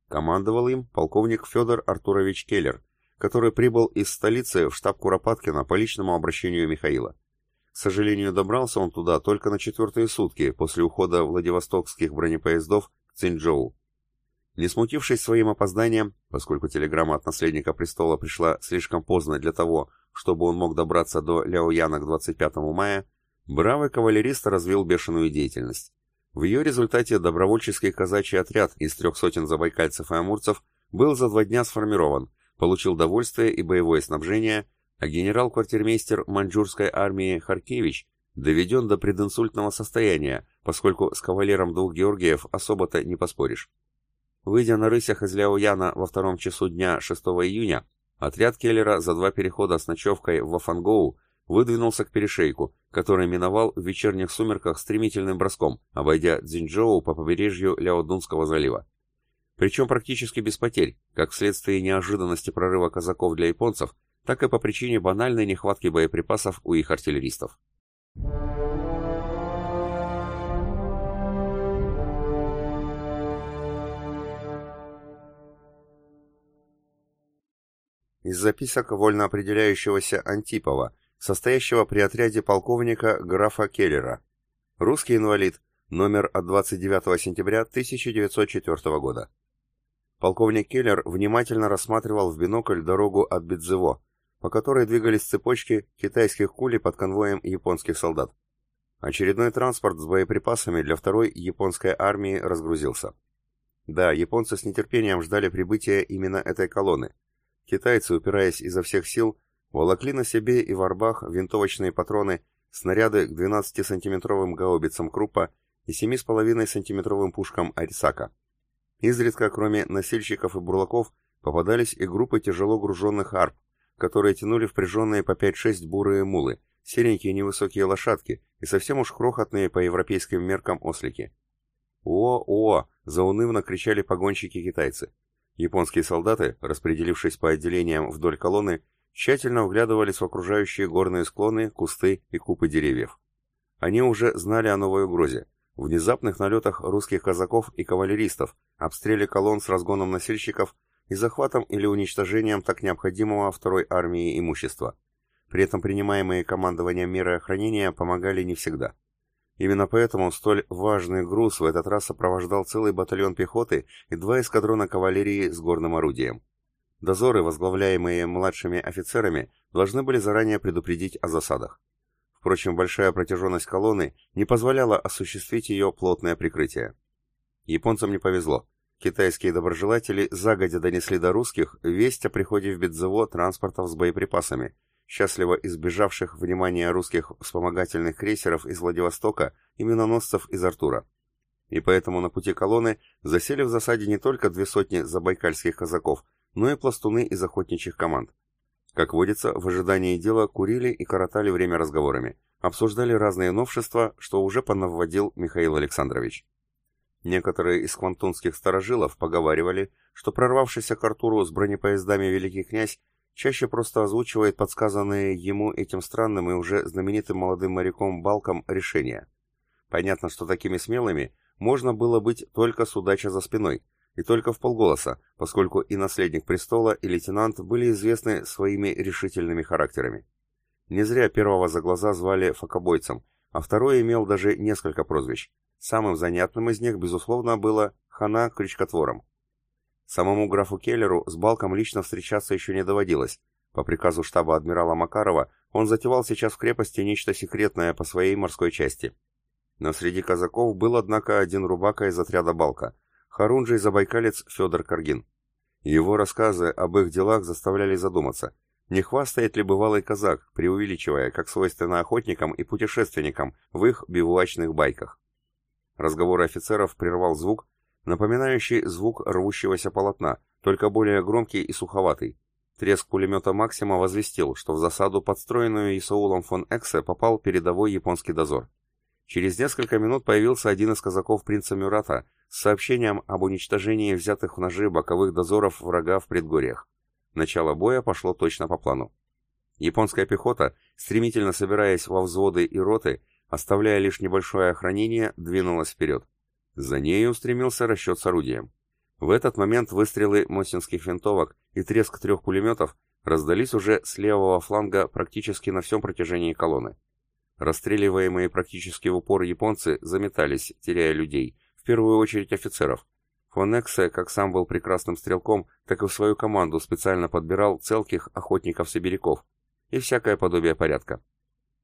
Командовал им полковник Федор Артурович Келлер, который прибыл из столицы в штаб Куропаткина по личному обращению Михаила. К сожалению, добрался он туда только на четвертые сутки после ухода владивостокских бронепоездов к Цинчжоу. Не смутившись своим опозданием, поскольку телеграмма от наследника престола пришла слишком поздно для того, чтобы он мог добраться до Ляояна к 25 мая, бравый кавалерист развил бешеную деятельность. В ее результате добровольческий казачий отряд из трех сотен забайкальцев и амурцев был за два дня сформирован, получил довольствие и боевое снабжение, а генерал-квартирмейстер маньчжурской армии Харкевич доведен до прединсультного состояния, поскольку с кавалером двух Георгиев особо-то не поспоришь. Выйдя на рысях из Ляояна во втором часу дня 6 июня, отряд Келлера за два перехода с ночевкой в Вафангоу выдвинулся к перешейку, который миновал в вечерних сумерках стремительным броском, обойдя Цзиньчжоу по побережью Ляодунского залива. Причем практически без потерь, как вследствие неожиданности прорыва казаков для японцев, так и по причине банальной нехватки боеприпасов у их артиллеристов. Из записок вольно определяющегося Антипова, состоящего при отряде полковника графа Келлера. Русский инвалид, номер от 29 сентября 1904 года. Полковник Келлер внимательно рассматривал в бинокль дорогу от Бидзево, по которой двигались цепочки китайских кулей под конвоем японских солдат. Очередной транспорт с боеприпасами для второй японской армии разгрузился. Да, японцы с нетерпением ждали прибытия именно этой колонны, Китайцы, упираясь изо всех сил, волокли на себе и в арбах винтовочные патроны, снаряды к 12-сантиметровым гаубицам Круппа и 7,5-сантиметровым пушкам Арисака. Изредка, кроме носильщиков и бурлаков, попадались и группы тяжело груженных арб, которые тянули впряженные по 5-6 бурые мулы, серенькие невысокие лошадки и совсем уж крохотные по европейским меркам ослики. «О-о!» — заунывно кричали погонщики-китайцы. Японские солдаты, распределившись по отделениям вдоль колонны, тщательно вглядывались в окружающие горные склоны, кусты и купы деревьев. Они уже знали о новой угрозе – внезапных налетах русских казаков и кавалеристов, обстреле колонн с разгоном носильщиков и захватом или уничтожением так необходимого второй армии имущества. При этом принимаемые командованием меры охранения помогали не всегда. Именно поэтому столь важный груз в этот раз сопровождал целый батальон пехоты и два эскадрона кавалерии с горным орудием. Дозоры, возглавляемые младшими офицерами, должны были заранее предупредить о засадах. Впрочем, большая протяженность колонны не позволяла осуществить ее плотное прикрытие. Японцам не повезло. Китайские доброжелатели загодя донесли до русских весть о приходе в Бедзево транспортов с боеприпасами – счастливо избежавших внимания русских вспомогательных крейсеров из Владивостока и миноносцев из Артура. И поэтому на пути колонны засели в засаде не только две сотни забайкальских казаков, но и пластуны из охотничьих команд. Как водится, в ожидании дела курили и коротали время разговорами, обсуждали разные новшества, что уже понавводил Михаил Александрович. Некоторые из квантунских сторожилов поговаривали, что прорвавшийся к Артуру с бронепоездами великий князь чаще просто озвучивает подсказанные ему этим странным и уже знаменитым молодым моряком Балком решения. Понятно, что такими смелыми можно было быть только с удача за спиной, и только в полголоса, поскольку и наследник престола, и лейтенант были известны своими решительными характерами. Не зря первого за глаза звали факобойцем, а второй имел даже несколько прозвищ. Самым занятным из них, безусловно, было Хана Крючкотвором. Самому графу Келлеру с Балком лично встречаться еще не доводилось. По приказу штаба адмирала Макарова он затевал сейчас в крепости нечто секретное по своей морской части. Но среди казаков был, однако, один рубака из отряда Балка, харунжий забайкалец Федор Каргин. Его рассказы об их делах заставляли задуматься. Не хвастает ли бывалый казак, преувеличивая, как свойственно охотникам и путешественникам в их бивуачных байках? Разговор офицеров прервал звук, напоминающий звук рвущегося полотна, только более громкий и суховатый. Треск пулемета «Максима» возвестил, что в засаду, подстроенную Исаулом фон Эксе, попал передовой японский дозор. Через несколько минут появился один из казаков принца Мюрата с сообщением об уничтожении взятых в ножи боковых дозоров врага в предгорьях. Начало боя пошло точно по плану. Японская пехота, стремительно собираясь во взводы и роты, оставляя лишь небольшое охранение, двинулась вперед. За ней устремился расчет с орудием. В этот момент выстрелы мосинских винтовок и треск трех пулеметов раздались уже с левого фланга практически на всем протяжении колонны. Расстреливаемые практически в упор японцы заметались, теряя людей, в первую очередь офицеров. Фон Эксе, как сам был прекрасным стрелком, так и в свою команду специально подбирал целких охотников-сибиряков и всякое подобие порядка.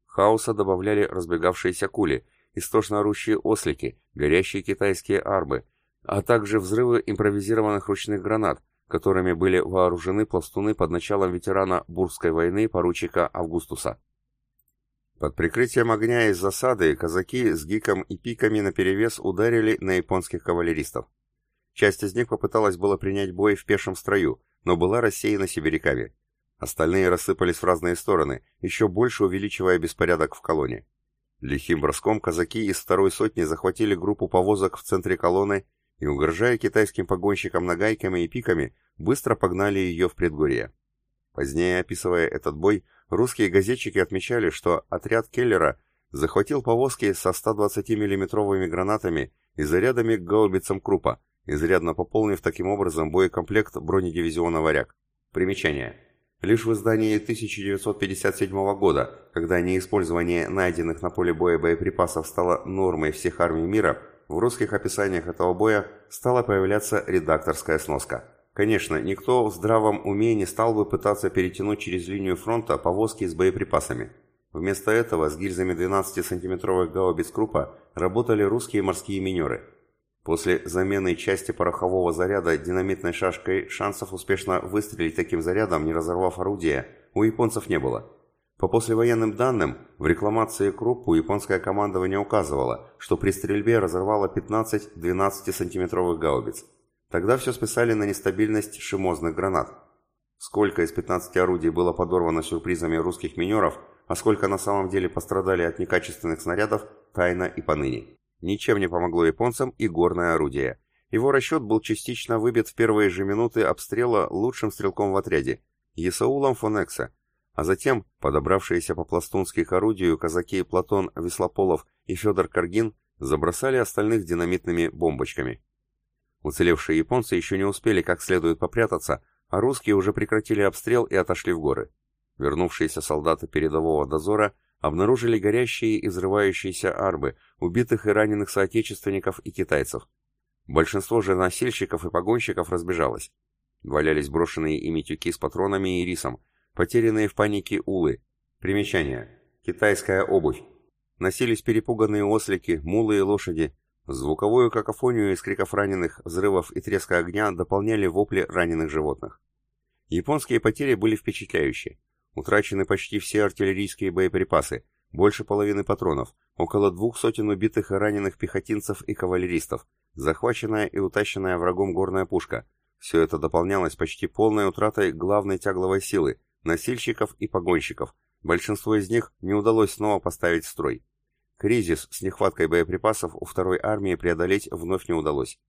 Хаоса добавляли разбегавшиеся кули, истошно орущие ослики, горящие китайские арбы, а также взрывы импровизированных ручных гранат, которыми были вооружены пластуны под началом ветерана Бурской войны поручика Августуса. Под прикрытием огня из засады казаки с гиком и пиками наперевес ударили на японских кавалеристов. Часть из них попыталась было принять бой в пешем строю, но была рассеяна сибиряками. Остальные рассыпались в разные стороны, еще больше увеличивая беспорядок в колонне. Лихим броском казаки из второй сотни захватили группу повозок в центре колонны и, угрожая китайским погонщикам нагайками и пиками, быстро погнали ее в предгорье. Позднее, описывая этот бой, русские газетчики отмечали, что отряд Келлера захватил повозки со 120 миллиметровыми гранатами и зарядами к гаубицам Крупа, изрядно пополнив таким образом боекомплект бронедивизиона «Варяг». Примечание. Лишь в издании 1957 года, когда неиспользование найденных на поле боя боеприпасов стало нормой всех армий мира, в русских описаниях этого боя стала появляться редакторская сноска. Конечно, никто в здравом уме не стал бы пытаться перетянуть через линию фронта повозки с боеприпасами. Вместо этого с гильзами 12-сантиметровых гаубиц Крупа работали русские морские минеры. После замены части порохового заряда динамитной шашкой шансов успешно выстрелить таким зарядом, не разорвав орудие, у японцев не было. По послевоенным данным, в рекламации Круппу японское командование указывало, что при стрельбе разорвало 15 12-сантиметровых гаубиц. Тогда все списали на нестабильность шимозных гранат. Сколько из 15 орудий было подорвано сюрпризами русских минеров, а сколько на самом деле пострадали от некачественных снарядов, тайна и поныне. Ничем не помогло японцам и горное орудие. Его расчет был частично выбит в первые же минуты обстрела лучшим стрелком в отряде, Есаулом фон Экса, а затем подобравшиеся по-пластунски к орудию казаки Платон Веслополов и Федор Каргин забросали остальных динамитными бомбочками. Уцелевшие японцы еще не успели как следует попрятаться, а русские уже прекратили обстрел и отошли в горы. Вернувшиеся солдаты передового дозора обнаружили горящие и взрывающиеся арбы, убитых и раненых соотечественников и китайцев. Большинство же носильщиков и погонщиков разбежалось. Валялись брошенные ими тюки с патронами и рисом, потерянные в панике улы. Примечание. Китайская обувь. Носились перепуганные ослики, мулы и лошади, Звуковую какофонию из криков раненых, взрывов и треска огня дополняли вопли раненых животных. Японские потери были впечатляющие. Утрачены почти все артиллерийские боеприпасы, больше половины патронов, около двух сотен убитых и раненых пехотинцев и кавалеристов, захваченная и утащенная врагом горная пушка. Все это дополнялось почти полной утратой главной тягловой силы, носильщиков и погонщиков. Большинство из них не удалось снова поставить в строй. Кризис с нехваткой боеприпасов у второй армии преодолеть вновь не удалось.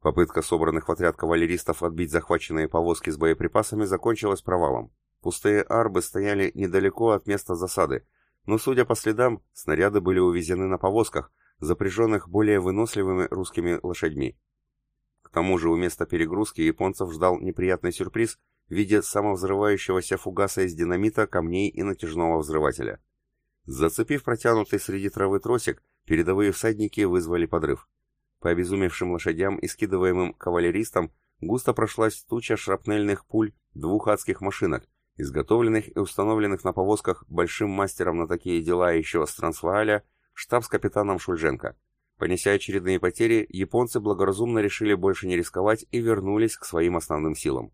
Попытка собранных в отряд кавалеристов отбить захваченные повозки с боеприпасами закончилась провалом. Пустые арбы стояли недалеко от места засады, но, судя по следам, снаряды были увезены на повозках, запряженных более выносливыми русскими лошадьми. К тому же у места перегрузки японцев ждал неприятный сюрприз в виде самовзрывающегося фугаса из динамита, камней и натяжного взрывателя. Зацепив протянутый среди травы тросик, передовые всадники вызвали подрыв. По обезумевшим лошадям и скидываемым кавалеристам густо прошлась туча шрапнельных пуль двух адских машинок, изготовленных и установленных на повозках большим мастером на такие дела еще с Трансвааля, штабс-капитаном Шульженко. Понеся очередные потери, японцы благоразумно решили больше не рисковать и вернулись к своим основным силам.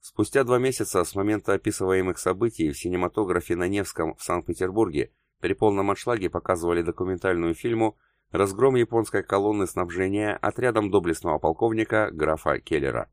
Спустя два месяца с момента описываемых событий в синематографе на Невском в Санкт-Петербурге при полном отшлаге показывали документальную фильму «Разгром японской колонны снабжения отрядом доблестного полковника графа Келлера».